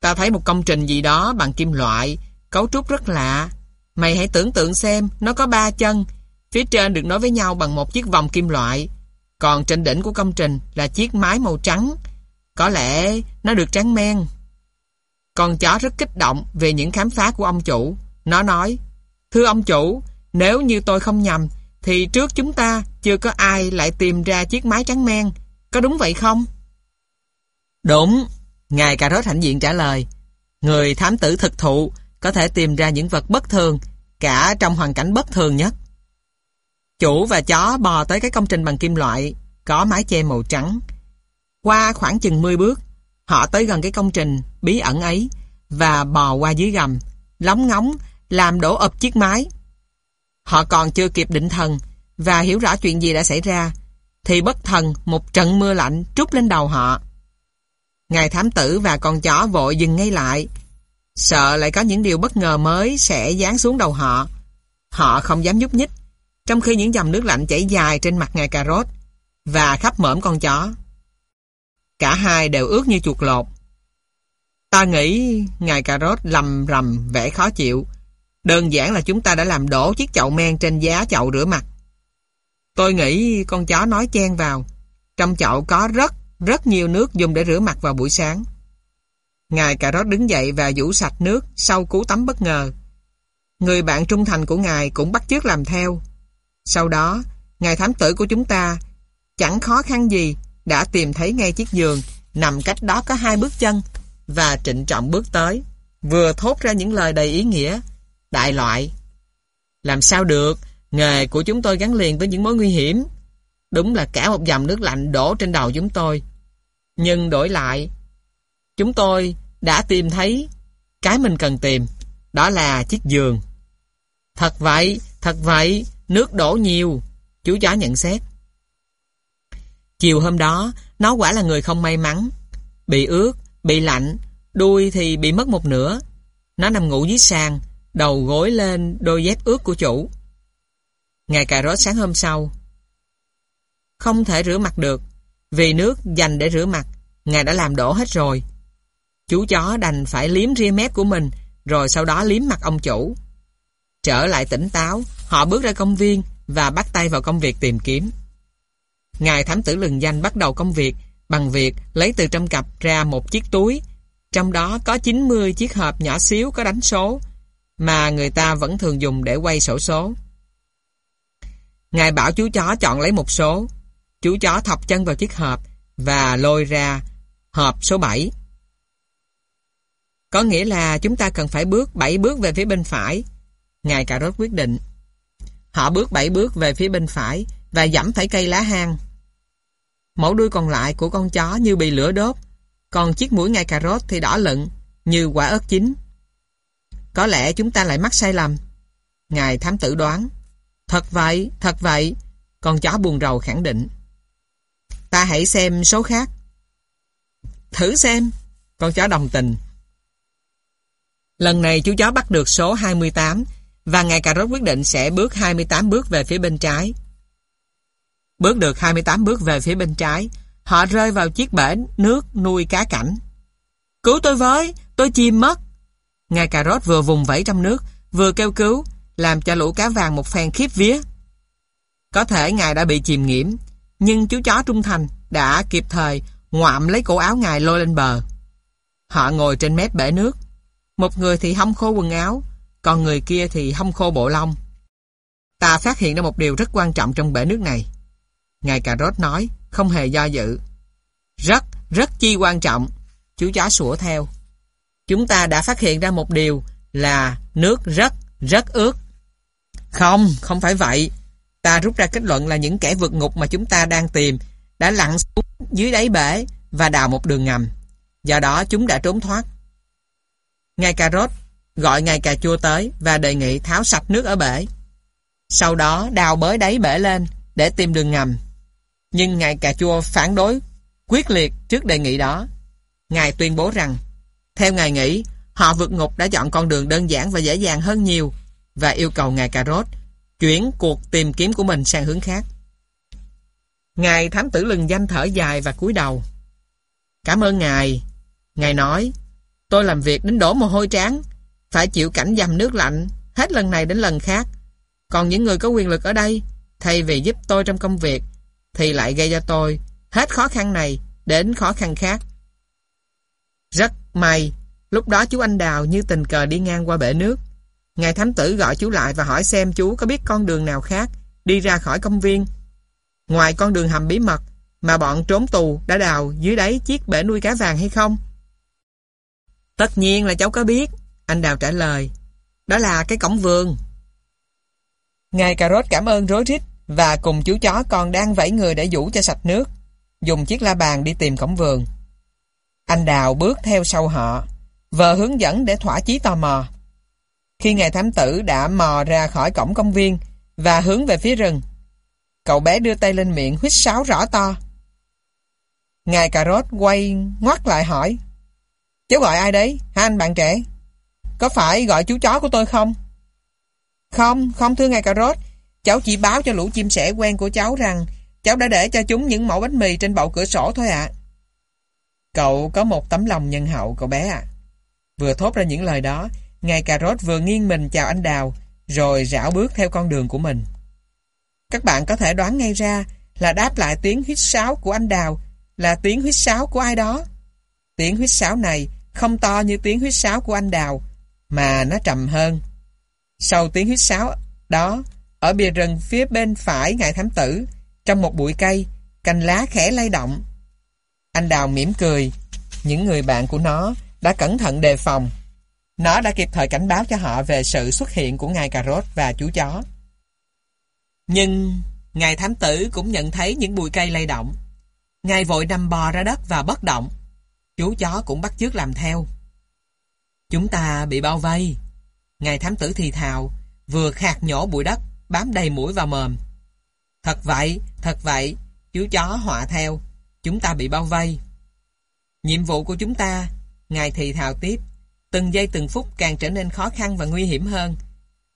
A: Ta thấy một công trình gì đó bằng kim loại, cấu trúc rất lạ. Mày hãy tưởng tượng xem, nó có ba chân. Phía trên được nối với nhau bằng một chiếc vòng kim loại. Còn trên đỉnh của công trình là chiếc mái màu trắng. Có lẽ nó được tráng men. Con chó rất kích động về những khám phá của ông chủ. Nó nói, Thưa ông chủ, nếu như tôi không nhầm, thì trước chúng ta chưa có ai lại tìm ra chiếc mái trắng men. Có đúng vậy không? Đúng, Ngài Cà Rốt Hạnh diện trả lời. Người thám tử thực thụ có thể tìm ra những vật bất thường, cả trong hoàn cảnh bất thường nhất. Chủ và chó bò tới cái công trình bằng kim loại, có mái che màu trắng. Qua khoảng chừng 10 bước, họ tới gần cái công trình bí ẩn ấy và bò qua dưới gầm, lóng ngóng, làm đổ ập chiếc mái. Họ còn chưa kịp định thần và hiểu rõ chuyện gì đã xảy ra, thì bất thần một trận mưa lạnh trút lên đầu họ. Ngài thám tử và con chó vội dừng ngay lại, sợ lại có những điều bất ngờ mới sẽ giáng xuống đầu họ. Họ không dám nhúc nhích, trong khi những dòng nước lạnh chảy dài trên mặt ngài cà rốt và khắp mõm con chó. Cả hai đều ướt như chuột lột. Ta nghĩ ngài cà rốt lầm rầm vẻ khó chịu. Đơn giản là chúng ta đã làm đổ chiếc chậu men trên giá chậu rửa mặt. Tôi nghĩ con chó nói chen vào. Trong chậu có rất, rất nhiều nước dùng để rửa mặt vào buổi sáng. Ngài cà rốt đứng dậy và vũ sạch nước sau cú tắm bất ngờ. Người bạn trung thành của ngài cũng bắt chước làm theo. Sau đó, ngài thám tử của chúng ta chẳng khó khăn gì đã tìm thấy ngay chiếc giường nằm cách đó có hai bước chân và trịnh trọng bước tới, vừa thốt ra những lời đầy ý nghĩa, đại loại. Làm sao được, nghề của chúng tôi gắn liền với những mối nguy hiểm. Đúng là cả một dòng nước lạnh đổ trên đầu chúng tôi. Nhưng đổi lại, chúng tôi đã tìm thấy cái mình cần tìm, đó là chiếc giường. Thật vậy, thật vậy, nước đổ nhiều, chú chó nhận xét. Chiều hôm đó, nó quả là người không may mắn. Bị ướt, bị lạnh, đuôi thì bị mất một nửa. Nó nằm ngủ dưới sàn, đầu gối lên đôi dép ướt của chủ. Ngày cà rốt sáng hôm sau. Không thể rửa mặt được, vì nước dành để rửa mặt, ngài đã làm đổ hết rồi. Chú chó đành phải liếm ria mép của mình, rồi sau đó liếm mặt ông chủ. Trở lại tỉnh táo, họ bước ra công viên và bắt tay vào công việc tìm kiếm. Ngài thám tử lừng danh bắt đầu công việc bằng việc lấy từ trong cặp ra một chiếc túi, trong đó có 90 chiếc hộp nhỏ xíu có đánh số, mà người ta vẫn thường dùng để quay sổ số. Ngài bảo chú chó chọn lấy một số. Chú chó thọc chân vào chiếc hộp và lôi ra hộp số 7. Có nghĩa là chúng ta cần phải bước 7 bước về phía bên phải. Ngài cà rốt quyết định. Họ bước 7 bước về phía bên phải và dẫm phải cây lá hang. Mẫu đuôi còn lại của con chó như bị lửa đốt, còn chiếc mũi ngài cà rốt thì đỏ lựng, như quả ớt chín. Có lẽ chúng ta lại mắc sai lầm. Ngài thám tử đoán. Thật vậy, thật vậy. Con chó buồn rầu khẳng định. Ta hãy xem số khác. Thử xem. Con chó đồng tình. Lần này chú chó bắt được số 28 và ngài cà rốt quyết định sẽ bước 28 bước về phía bên trái. Bước được 28 bước về phía bên trái, họ rơi vào chiếc bể nước nuôi cá cảnh. Cứu tôi với, tôi chìm mất. Ngài cà rốt vừa vùng vẫy trong nước, vừa kêu cứu, làm cho lũ cá vàng một phen khiếp vía. Có thể ngài đã bị chìm nghiễm, nhưng chú chó trung thành đã kịp thời ngoạm lấy cổ áo ngài lôi lên bờ. Họ ngồi trên mép bể nước. Một người thì hong khô quần áo, còn người kia thì hong khô bộ lông. Ta phát hiện ra một điều rất quan trọng trong bể nước này. Ngài cà rốt nói, không hề do dự. Rất, rất chi quan trọng. Chú chó sủa theo. Chúng ta đã phát hiện ra một điều là nước rất, rất ướt. Không, không phải vậy. Ta rút ra kết luận là những kẻ vượt ngục mà chúng ta đang tìm đã lặn xuống dưới đáy bể và đào một đường ngầm. Do đó chúng đã trốn thoát. Ngài cà rốt gọi ngài cà chua tới và đề nghị tháo sạch nước ở bể. Sau đó đào bới đáy bể lên để tìm đường ngầm. Nhưng ngài cà chua phản đối quyết liệt trước đề nghị đó. Ngài tuyên bố rằng theo ngài nghĩ họ vượt ngục đã chọn con đường đơn giản và dễ dàng hơn nhiều và yêu cầu ngài cà rốt chuyển cuộc tìm kiếm của mình sang hướng khác. Ngài thám tử lừng danh thở dài và cúi đầu. Cảm ơn Ngài. Ngài nói, tôi làm việc đến đổ mồ hôi tráng, phải chịu cảnh dầm nước lạnh, hết lần này đến lần khác. Còn những người có quyền lực ở đây, thay vì giúp tôi trong công việc, thì lại gây cho tôi hết khó khăn này đến khó khăn khác. Rất may, lúc đó chú anh Đào như tình cờ đi ngang qua bể nước. Ngài thám tử gọi chú lại và hỏi xem chú có biết con đường nào khác đi ra khỏi công viên. Ngoài con đường hầm bí mật mà bọn trốn tù đã đào dưới đáy chiếc bể nuôi cá vàng hay không? Tất nhiên là cháu có biết, anh Đào trả lời. Đó là cái cổng vườn. Ngài cà rốt cảm ơn rối rít và cùng chú chó còn đang vẫy người để vũ cho sạch nước, dùng chiếc la bàn đi tìm cổng vườn. Anh Đào bước theo sau họ, vờ hướng dẫn để thỏa chí tò mò. Khi ngài thám tử đã mò ra khỏi cổng công viên và hướng về phía rừng, cậu bé đưa tay lên miệng huýt sáo rõ to. Ngài cà rốt quay ngoắt lại hỏi Cháu gọi ai đấy, hả anh bạn trẻ? Có phải gọi chú chó của tôi không? Không, không thưa ngài cà rốt Cháu chỉ báo cho lũ chim sẻ quen của cháu rằng cháu đã để cho chúng những mẫu bánh mì trên bầu cửa sổ thôi ạ. Cậu có một tấm lòng nhân hậu cậu bé ạ. Vừa thốt ra những lời đó, ngài cà rốt vừa nghiêng mình chào anh Đào, rồi rảo bước theo con đường của mình. Các bạn có thể đoán ngay ra là đáp lại tiếng huýt sáo của anh Đào là tiếng huýt sáo của ai đó. Tiếng huýt sáo này không to như tiếng huýt sáo của anh Đào, mà nó trầm hơn. Sau tiếng huýt sáo đó, ở bìa rừng phía bên phải ngài thám tử, trong một bụi cây, cành lá khẽ lay động. Anh Đào mỉm cười, những người bạn của nó đã cẩn thận đề phòng. Nó đã kịp thời cảnh báo cho họ về sự xuất hiện của ngài cà rốt và chú chó. Nhưng ngài thám tử cũng nhận thấy những bụi cây lay động. Ngài vội nằm bò ra đất và bất động. Chú chó cũng bắt chước làm theo. Chúng ta bị bao vây. Ngài thám tử thì thào, vừa khạc nhổ bụi đất, bám đầy mũi vào mồm. Thật vậy, thật vậy, chú chó họa theo, chúng ta bị bao vây. Nhiệm vụ của chúng ta, Ngài thì thào tiếp, từng giây từng phút càng trở nên khó khăn và nguy hiểm hơn.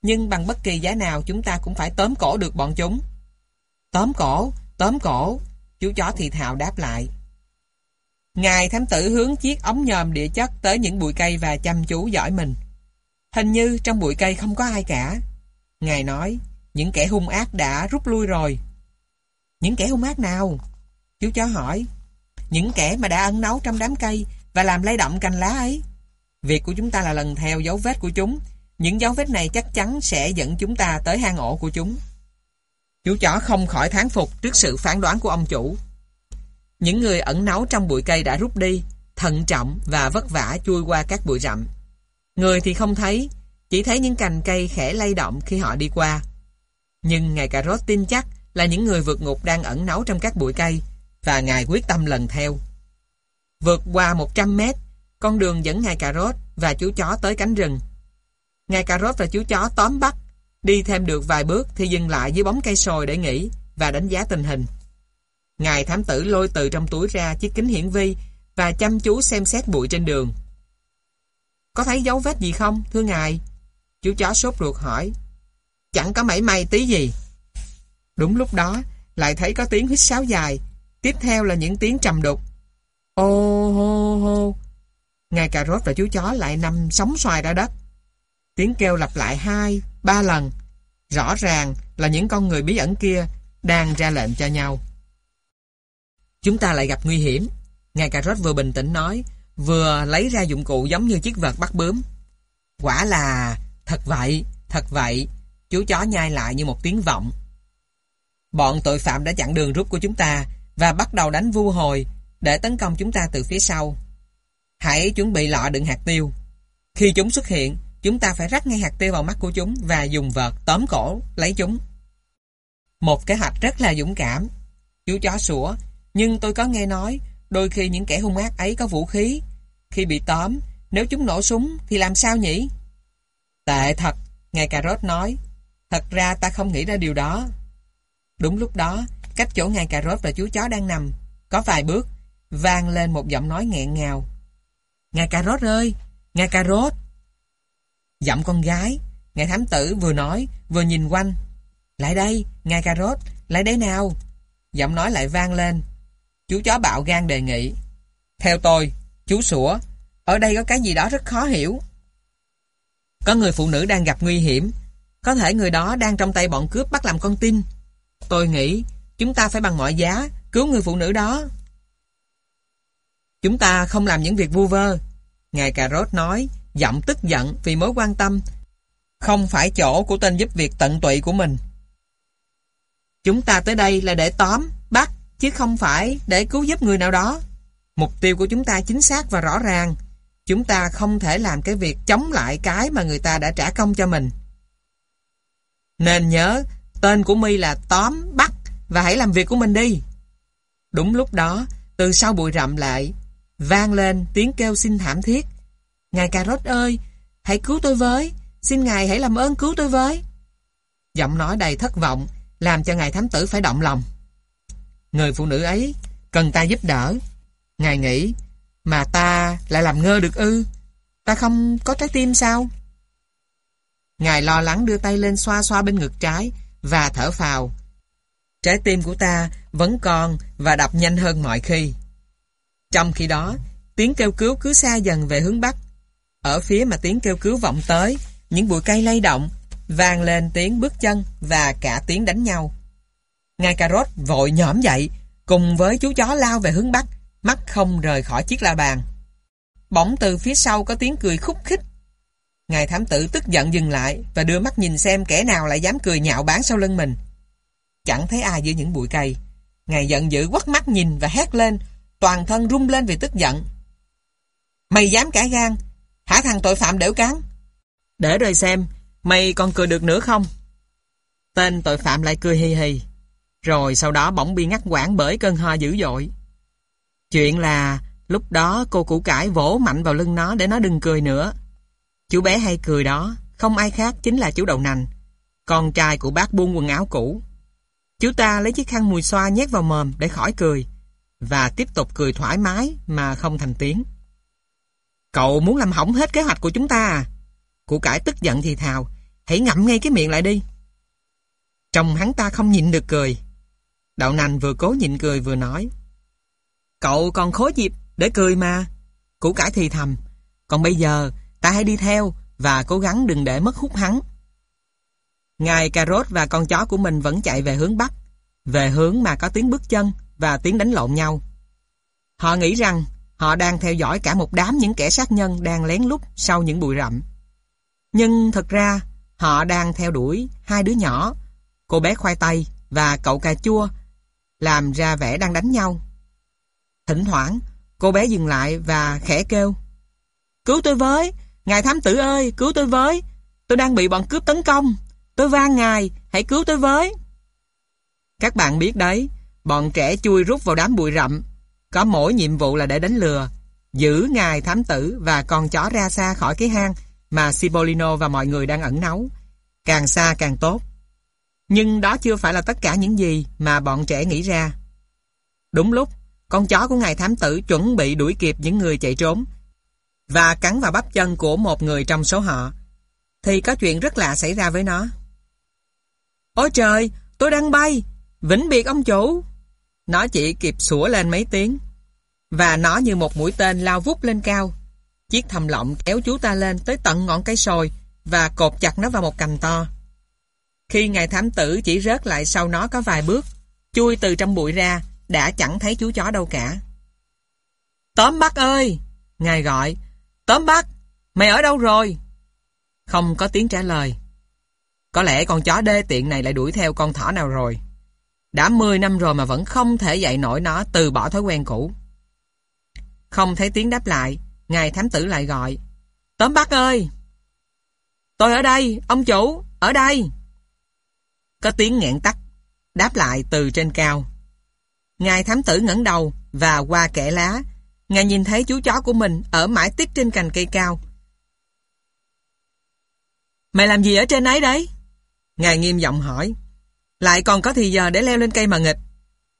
A: Nhưng bằng bất kỳ giá nào chúng ta cũng phải tóm cổ được bọn chúng. Tóm cổ, tóm cổ, chú chó thì thào đáp lại. Ngài thám tử hướng chiếc ống nhòm địa chất tới những bụi cây và chăm chú dõi mình. Hình như trong bụi cây không có ai cả. Ngài nói, những kẻ hung ác đã rút lui rồi. Những kẻ hung ác nào? Chú chó hỏi. Những kẻ mà đã ẩn nấu trong đám cây và làm lay động cành lá ấy. Việc của chúng ta là lần theo dấu vết của chúng. Những dấu vết này chắc chắn sẽ dẫn chúng ta tới hang ổ của chúng. Chú chó không khỏi thán phục trước sự phán đoán của ông chủ. Những người ẩn náu trong bụi cây đã rút đi, thận trọng và vất vả chui qua các bụi rậm. Người thì không thấy, chỉ thấy những cành cây khẽ lay động khi họ đi qua. Nhưng ngài cà rốt tin chắc là những người vượt ngục đang ẩn náu trong các bụi cây và ngài quyết tâm lần theo. Vượt qua 100 mét, con đường dẫn ngài cà rốt và chú chó tới cánh rừng. Ngài cà rốt và chú chó tóm bắt, đi thêm được vài bước thì dừng lại dưới bóng cây sồi để nghỉ và đánh giá tình hình. Ngài thám tử lôi từ trong túi ra chiếc kính hiển vi và chăm chú xem xét bụi trên đường. Có thấy dấu vết gì không, thưa ngài? Chú chó sốt ruột hỏi. Chẳng có mảy may tí gì. Đúng lúc đó, lại thấy có tiếng hít sáo dài. Tiếp theo là những tiếng trầm đục. Ô hô hô. Ngài cà rốt và chú chó lại nằm sóng xoài ra đất. Tiếng kêu lặp lại hai, ba lần. Rõ ràng là những con người bí ẩn kia đang ra lệnh cho nhau. Chúng ta lại gặp nguy hiểm. Ngài cà rốt vừa bình tĩnh nói, vừa lấy ra dụng cụ giống như chiếc vợt bắt bướm. Quả là... Thật vậy, thật vậy. Chú chó nhai lại như một tiếng vọng. Bọn tội phạm đã chặn đường rút của chúng ta và bắt đầu đánh vu hồi để tấn công chúng ta từ phía sau. Hãy chuẩn bị lọ đựng hạt tiêu. Khi chúng xuất hiện, chúng ta phải rắc ngay hạt tiêu vào mắt của chúng và dùng vợt tóm cổ, lấy chúng. Một kế hoạch rất là dũng cảm. Chú chó sủa, nhưng tôi có nghe nói đôi khi những kẻ hung ác ấy có vũ khí. Khi bị tóm, nếu chúng nổ súng thì làm sao nhỉ? Tệ thật, Ngài Cà Rốt nói. Thật ra ta không nghĩ ra điều đó. Đúng lúc đó, cách chỗ Ngài Cà Rốt và chú chó đang nằm, có vài bước, vang lên một giọng nói nghẹn ngào. Ngài Cà Rốt ơi! Ngài Cà Rốt! Giọng con gái, Ngài Thám Tử vừa nói, vừa nhìn quanh. Lại đây, ngài cà rốt, lại đây nào. Giọng nói lại vang lên. Chú chó bạo gan đề nghị. Theo tôi, chú sủa, ở đây có cái gì đó rất khó hiểu. Có người phụ nữ đang gặp nguy hiểm. Có thể người đó đang trong tay bọn cướp bắt làm con tin. Tôi nghĩ chúng ta phải bằng mọi giá cứu người phụ nữ đó. Chúng ta không làm những việc vu vơ. Ngài Cà Rốt nói, giọng tức giận vì mối quan tâm. Không phải chỗ của tên giúp việc tận tụy của mình. Chúng ta tới đây là để tóm, bắt, chứ không phải để cứu giúp người nào đó. Mục tiêu của chúng ta chính xác và rõ ràng. Chúng ta không thể làm cái việc chống lại cái mà người ta đã trả công cho mình. Nên nhớ, tên của mi là tóm, bắt và hãy làm việc của mình đi. Đúng lúc đó, từ sau bụi rậm lại, vang lên tiếng kêu xin thảm thiết. Ngài cà rốt ơi, hãy cứu tôi với, xin ngài hãy làm ơn cứu tôi với. Giọng nói đầy thất vọng, làm cho ngài thám tử phải động lòng. Người phụ nữ ấy cần ta giúp đỡ. Ngài nghĩ, mà ta lại làm ngơ được ư? Ta không có trái tim sao? Ngài lo lắng đưa tay lên xoa xoa bên ngực trái và thở phào. Trái tim của ta vẫn còn và đập nhanh hơn mọi khi. Trong khi đó, tiếng kêu cứu cứ xa dần về hướng Bắc. Ở phía mà tiếng kêu cứu vọng tới, những bụi cây lay động, vang lên tiếng bước chân và cả tiếng đánh nhau. Ngài cà rốt vội nhõm dậy, cùng với chú chó lao về hướng Bắc, mắt không rời khỏi chiếc la bàn. Bỗng từ phía sau có tiếng cười khúc khích. Ngài thám tử tức giận dừng lại và đưa mắt nhìn xem kẻ nào lại dám cười nhạo báng sau lưng mình. Chẳng thấy ai giữa những bụi cây. Ngài giận dữ quắt mắt nhìn và hét lên, toàn thân rung lên vì tức giận. Mày dám cả gan, hả thằng tội phạm đểu cán? Để rồi xem, mày còn cười được nữa không? Tên tội phạm lại cười hì hì, Rồi sau đó bỗng bị ngắt quãng bởi cơn ho dữ dội. Chuyện là lúc đó cô củ cải vỗ mạnh vào lưng nó để nó đừng cười nữa. Chú bé hay cười đó, không ai khác chính là chú đầu nành. Con trai của bác buông quần áo cũ. Chú ta lấy chiếc khăn mùi xoa nhét vào mồm để khỏi cười và tiếp tục cười thoải mái mà không thành tiếng. Cậu muốn làm hỏng hết kế hoạch của chúng ta à? Củ cải tức giận thì thào, hãy ngậm ngay cái miệng lại đi. Chồng hắn ta không nhịn được cười. Đậu nành vừa cố nhịn cười vừa nói. Cậu còn khối dịp để cười mà. Củ cải thì thầm. Còn bây giờ, ta hãy đi theo và cố gắng đừng để mất hút hắn. Ngài cà rốt và con chó của mình vẫn chạy về hướng Bắc, về hướng mà có tiếng bước chân và tiếng đánh lộn nhau. Họ nghĩ rằng họ đang theo dõi cả một đám những kẻ sát nhân đang lén lút sau những bụi rậm. Nhưng thật ra, họ đang theo đuổi hai đứa nhỏ, cô bé khoai tây và cậu cà chua, làm ra vẻ đang đánh nhau. Thỉnh thoảng, cô bé dừng lại và khẽ kêu. Cứu tôi với! Ngài thám tử ơi, cứu tôi với! Tôi đang bị bọn cướp tấn công! Tôi van ngài, hãy cứu tôi với! Các bạn biết đấy, bọn trẻ chui rút vào đám bụi rậm. Có mỗi nhiệm vụ là để đánh lừa, giữ ngài thám tử và con chó ra xa khỏi cái hang mà Cipollino và mọi người đang ẩn náu. Càng xa càng tốt. Nhưng đó chưa phải là tất cả những gì mà bọn trẻ nghĩ ra. Đúng lúc, con chó của ngài thám tử chuẩn bị đuổi kịp những người chạy trốn và cắn vào bắp chân của một người trong số họ. Thì có chuyện rất lạ xảy ra với nó. Ôi trời, tôi đang bay! Vĩnh biệt ông chủ! Nó chỉ kịp sủa lên mấy tiếng. Và nó như một mũi tên lao vút lên cao. Chiếc thầm lọng kéo chú ta lên tới tận ngọn cây sồi và cột chặt nó vào một cành to. Khi ngài thám tử chỉ rớt lại sau nó có vài bước, chui từ trong bụi ra, đã chẳng thấy chú chó đâu cả. Tóm bắt ơi! Ngài gọi. Tóm bắt! Mày ở đâu rồi? Không có tiếng trả lời. Có lẽ con chó đê tiện này lại đuổi theo con thỏ nào rồi. Đã 10 năm rồi mà vẫn không thể dạy nổi nó từ bỏ thói quen cũ. Không thấy tiếng đáp lại, ngài thám tử lại gọi. Tóm bắt ơi! Tôi ở đây, ông chủ, ở đây! Có tiếng nghẹn tắt, đáp lại từ trên cao. Ngài thám tử ngẩng đầu và qua kẽ lá, ngài nhìn thấy chú chó của mình ở mãi tít trên cành cây cao. Mày làm gì ở trên ấy đấy? Ngài nghiêm giọng hỏi. Lại còn có thì giờ để leo lên cây mà nghịch.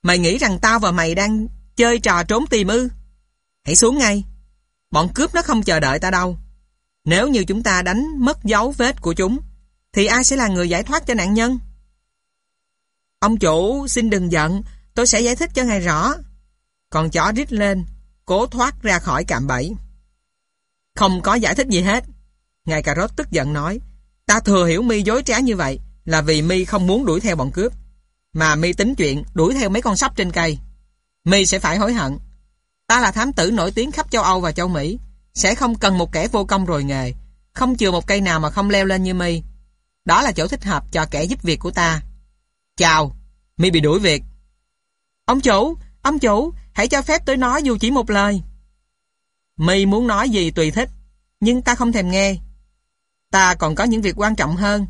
A: Mày nghĩ rằng tao và mày đang chơi trò trốn tìm ư? Hãy xuống ngay. Bọn cướp nó không chờ đợi ta đâu. Nếu như chúng ta đánh mất dấu vết của chúng, thì ai sẽ là người giải thoát cho nạn nhân? Ông chủ, xin đừng giận, tôi sẽ giải thích cho ngài rõ. Còn chó rít lên, cố thoát ra khỏi cạm bẫy. Không có giải thích gì hết. Ngài cà rốt tức giận nói, ta thừa hiểu mi dối trá như vậy là vì mi không muốn đuổi theo bọn cướp, mà mi tính chuyện đuổi theo mấy con sóc trên cây. mi sẽ phải hối hận. Ta là thám tử nổi tiếng khắp châu Âu và châu Mỹ, sẽ không cần một kẻ vô công rồi nghề, không chừa một cây nào mà không leo lên như mi. Đó là chỗ thích hợp cho kẻ giúp việc của ta. Chào, mi bị đuổi việc. Ông chủ, ông chủ, hãy cho phép tôi nói dù chỉ một lời. Mi muốn nói gì tùy thích, nhưng ta không thèm nghe. Ta còn có những việc quan trọng hơn.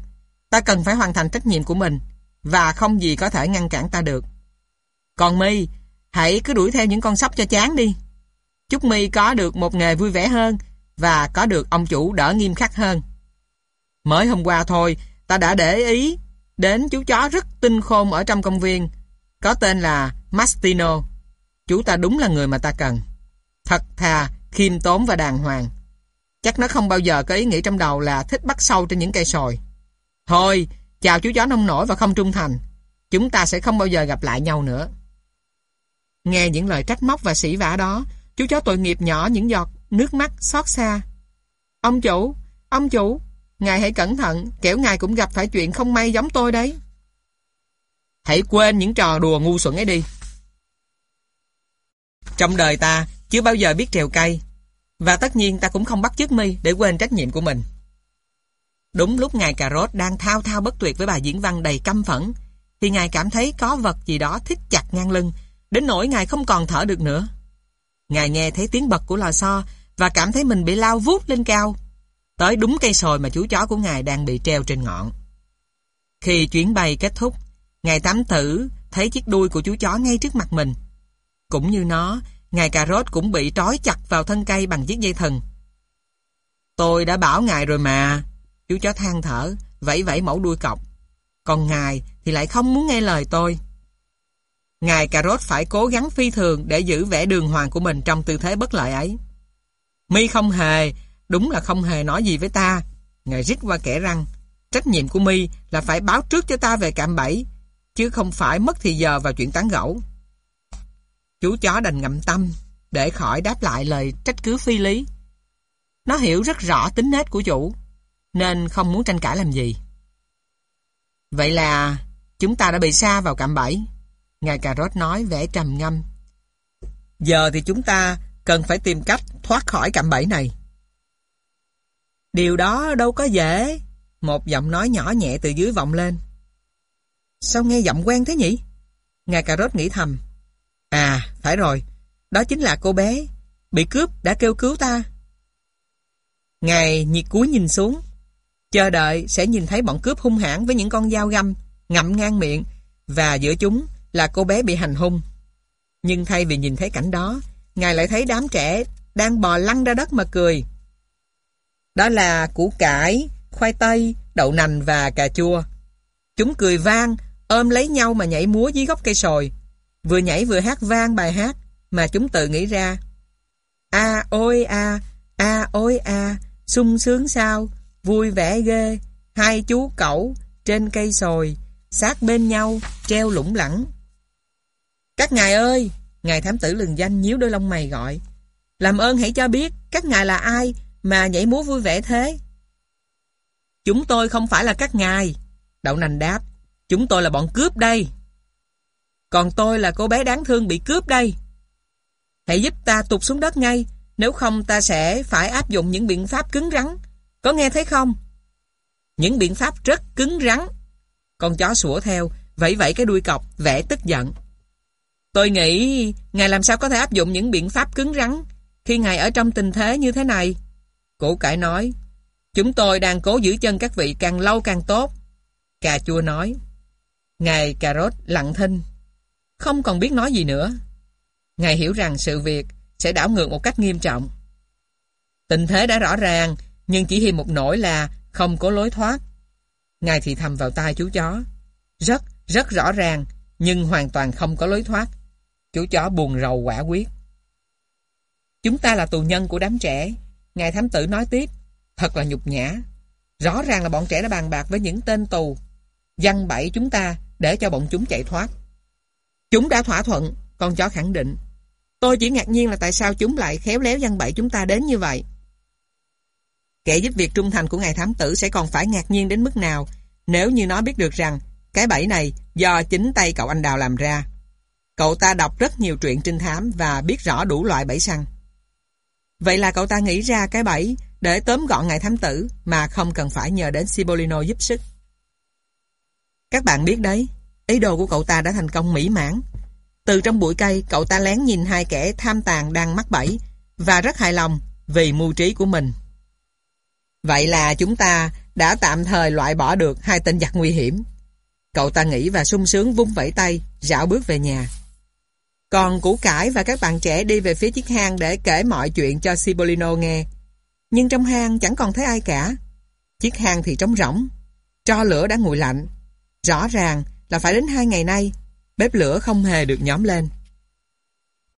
A: Ta cần phải hoàn thành trách nhiệm của mình, và không gì có thể ngăn cản ta được. Còn My hãy cứ đuổi theo những con sóc cho chán đi. Chúc My có được một nghề vui vẻ hơn, và có được ông chủ đỡ nghiêm khắc hơn. Mới hôm qua thôi, ta đã để ý đến chú chó rất tinh khôn ở trong công viên, có tên là Mastino. Chú ta đúng là người mà ta cần. Thật thà, khiêm tốn và đàng hoàng. Chắc nó không bao giờ có ý nghĩ trong đầu là thích bắt sâu trên những cây sồi. Thôi, chào chú chó nông nổi và không trung thành. Chúng ta sẽ không bao giờ gặp lại nhau nữa. Nghe những lời trách móc và sỉ vả đó, chú chó tội nghiệp nhỏ những giọt nước mắt xót xa. Ông chủ, ông chủ, ngài hãy cẩn thận, kẻo ngài cũng gặp phải chuyện không may giống tôi đấy. Hãy quên những trò đùa ngu xuẩn ấy đi. Trong đời ta, chưa bao giờ biết trèo cây, và tất nhiên ta cũng không bắt chước mi để quên trách nhiệm của mình. Đúng lúc ngài cà rốt đang thao thao bất tuyệt với bài diễn văn đầy căm phẫn, thì ngài cảm thấy có vật gì đó thích chặt ngang lưng, đến nỗi ngài không còn thở được nữa. Ngài nghe thấy tiếng bật của lò xo và cảm thấy mình bị lao vút lên cao, tới đúng cây sồi mà chú chó của ngài đang bị treo trên ngọn. Khi chuyến bay kết thúc, ngài tắm tử thấy chiếc đuôi của chú chó ngay trước mặt mình. Cũng như nó, ngài cà rốt cũng bị trói chặt vào thân cây bằng chiếc dây thần. Tôi đã bảo ngài rồi mà. Chú chó than thở, vẫy vẫy mẫu đuôi cọc. Còn ngài thì lại không muốn nghe lời tôi. Ngài cà rốt phải cố gắng phi thường để giữ vẻ đường hoàng của mình trong tư thế bất lợi ấy. Mi không hề, đúng là không hề nói gì với ta. Ngài rít qua kẻ răng. Trách nhiệm của Mi là phải báo trước cho ta về cạm bẫy, chứ không phải mất thì giờ vào chuyện tán gẫu. Chú chó đành ngậm tâm để khỏi đáp lại lời trách cứ phi lý. Nó hiểu rất rõ tính nết của chủ, nên không muốn tranh cãi làm gì. Vậy là chúng ta đã bị xa vào cạm bẫy. Ngài cà rốt nói vẻ trầm ngâm. Giờ thì chúng ta cần phải tìm cách thoát khỏi cạm bẫy này. Điều đó đâu có dễ. Một giọng nói nhỏ nhẹ từ dưới vọng lên. Sao nghe giọng quen thế nhỉ? Ngài cà rốt nghĩ thầm. À, phải rồi. Đó chính là cô bé. Bị cướp đã kêu cứu ta. Ngài nhiệt cúi nhìn xuống. Chờ đợi sẽ nhìn thấy bọn cướp hung hãn với những con dao găm ngậm ngang miệng và giữa chúng là cô bé bị hành hung. Nhưng thay vì nhìn thấy cảnh đó, Ngài lại thấy đám trẻ đang bò lăn ra đất mà cười. Đó là củ cải, khoai tây, đậu nành và cà chua. Chúng cười vang, ôm lấy nhau mà nhảy múa dưới gốc cây sồi. Vừa nhảy vừa hát vang bài hát mà chúng tự nghĩ ra. A ôi a, a ôi a, sung sướng sao, vui vẻ ghê, hai chú cẩu trên cây sồi, sát bên nhau, treo lủng lẳng. Các ngài ơi! Ngài thám tử lừng danh nhíu đôi lông mày gọi. Làm ơn hãy cho biết các ngài là ai mà nhảy múa vui vẻ thế. Chúng tôi không phải là các ngài. Đậu nành đáp. Chúng tôi là bọn cướp đây. Còn tôi là cô bé đáng thương bị cướp đây. Hãy giúp ta tụt xuống đất ngay, nếu không ta sẽ phải áp dụng những biện pháp cứng rắn. Có nghe thấy không? Những biện pháp rất cứng rắn. Con chó sủa theo, vẫy vẫy cái đuôi cọc, vẻ tức giận. Tôi nghĩ ngài làm sao có thể áp dụng những biện pháp cứng rắn khi ngài ở trong tình thế như thế này. Cổ cải nói, chúng tôi đang cố giữ chân các vị càng lâu càng tốt. Cà chua nói, ngài cà rốt lặng thinh, không còn biết nói gì nữa. Ngài hiểu rằng sự việc sẽ đảo ngược một cách nghiêm trọng. Tình thế đã rõ ràng, nhưng chỉ thêm một nỗi là không có lối thoát. Ngài thì thầm vào tai chú chó. Rất, rất rõ ràng, nhưng hoàn toàn không có lối thoát. Chú chó buồn rầu quả quyết. Chúng ta là tù nhân của đám trẻ. Ngài thám tử nói tiếp. Thật là nhục nhã. Rõ ràng là bọn trẻ đã bàn bạc với những tên tù. Dăng bẫy chúng ta để cho bọn chúng chạy thoát. Chúng đã thỏa thuận, con chó khẳng định. Tôi chỉ ngạc nhiên là tại sao chúng lại khéo léo dăng bậy chúng ta đến như vậy. Kẻ giúp việc trung thành của ngài thám tử sẽ còn phải ngạc nhiên đến mức nào nếu như nó biết được rằng cái bẫy này do chính tay cậu anh Đào làm ra. Cậu ta đọc rất nhiều truyện trinh thám và biết rõ đủ loại bẫy săn. Vậy là cậu ta nghĩ ra cái bẫy để tóm gọn ngài thám tử mà không cần phải nhờ đến Cipollino giúp sức. Các bạn biết đấy, ý đồ của cậu ta đã thành công mỹ mãn. Từ trong bụi cây, cậu ta lén nhìn hai kẻ tham tàn đang mắc bẫy và rất hài lòng vì mưu trí của mình. Vậy là chúng ta đã tạm thời loại bỏ được hai tên giặc nguy hiểm. Cậu ta nghĩ và sung sướng vung vẫy tay, rảo bước về nhà. Còn củ cải và các bạn trẻ đi về phía chiếc hang để kể mọi chuyện cho Cipollino nghe. Nhưng trong hang chẳng còn thấy ai cả. Chiếc hang thì trống rỗng. Tro lửa đã nguội lạnh. Rõ ràng là phải đến hai ngày nay, bếp lửa không hề được nhóm lên.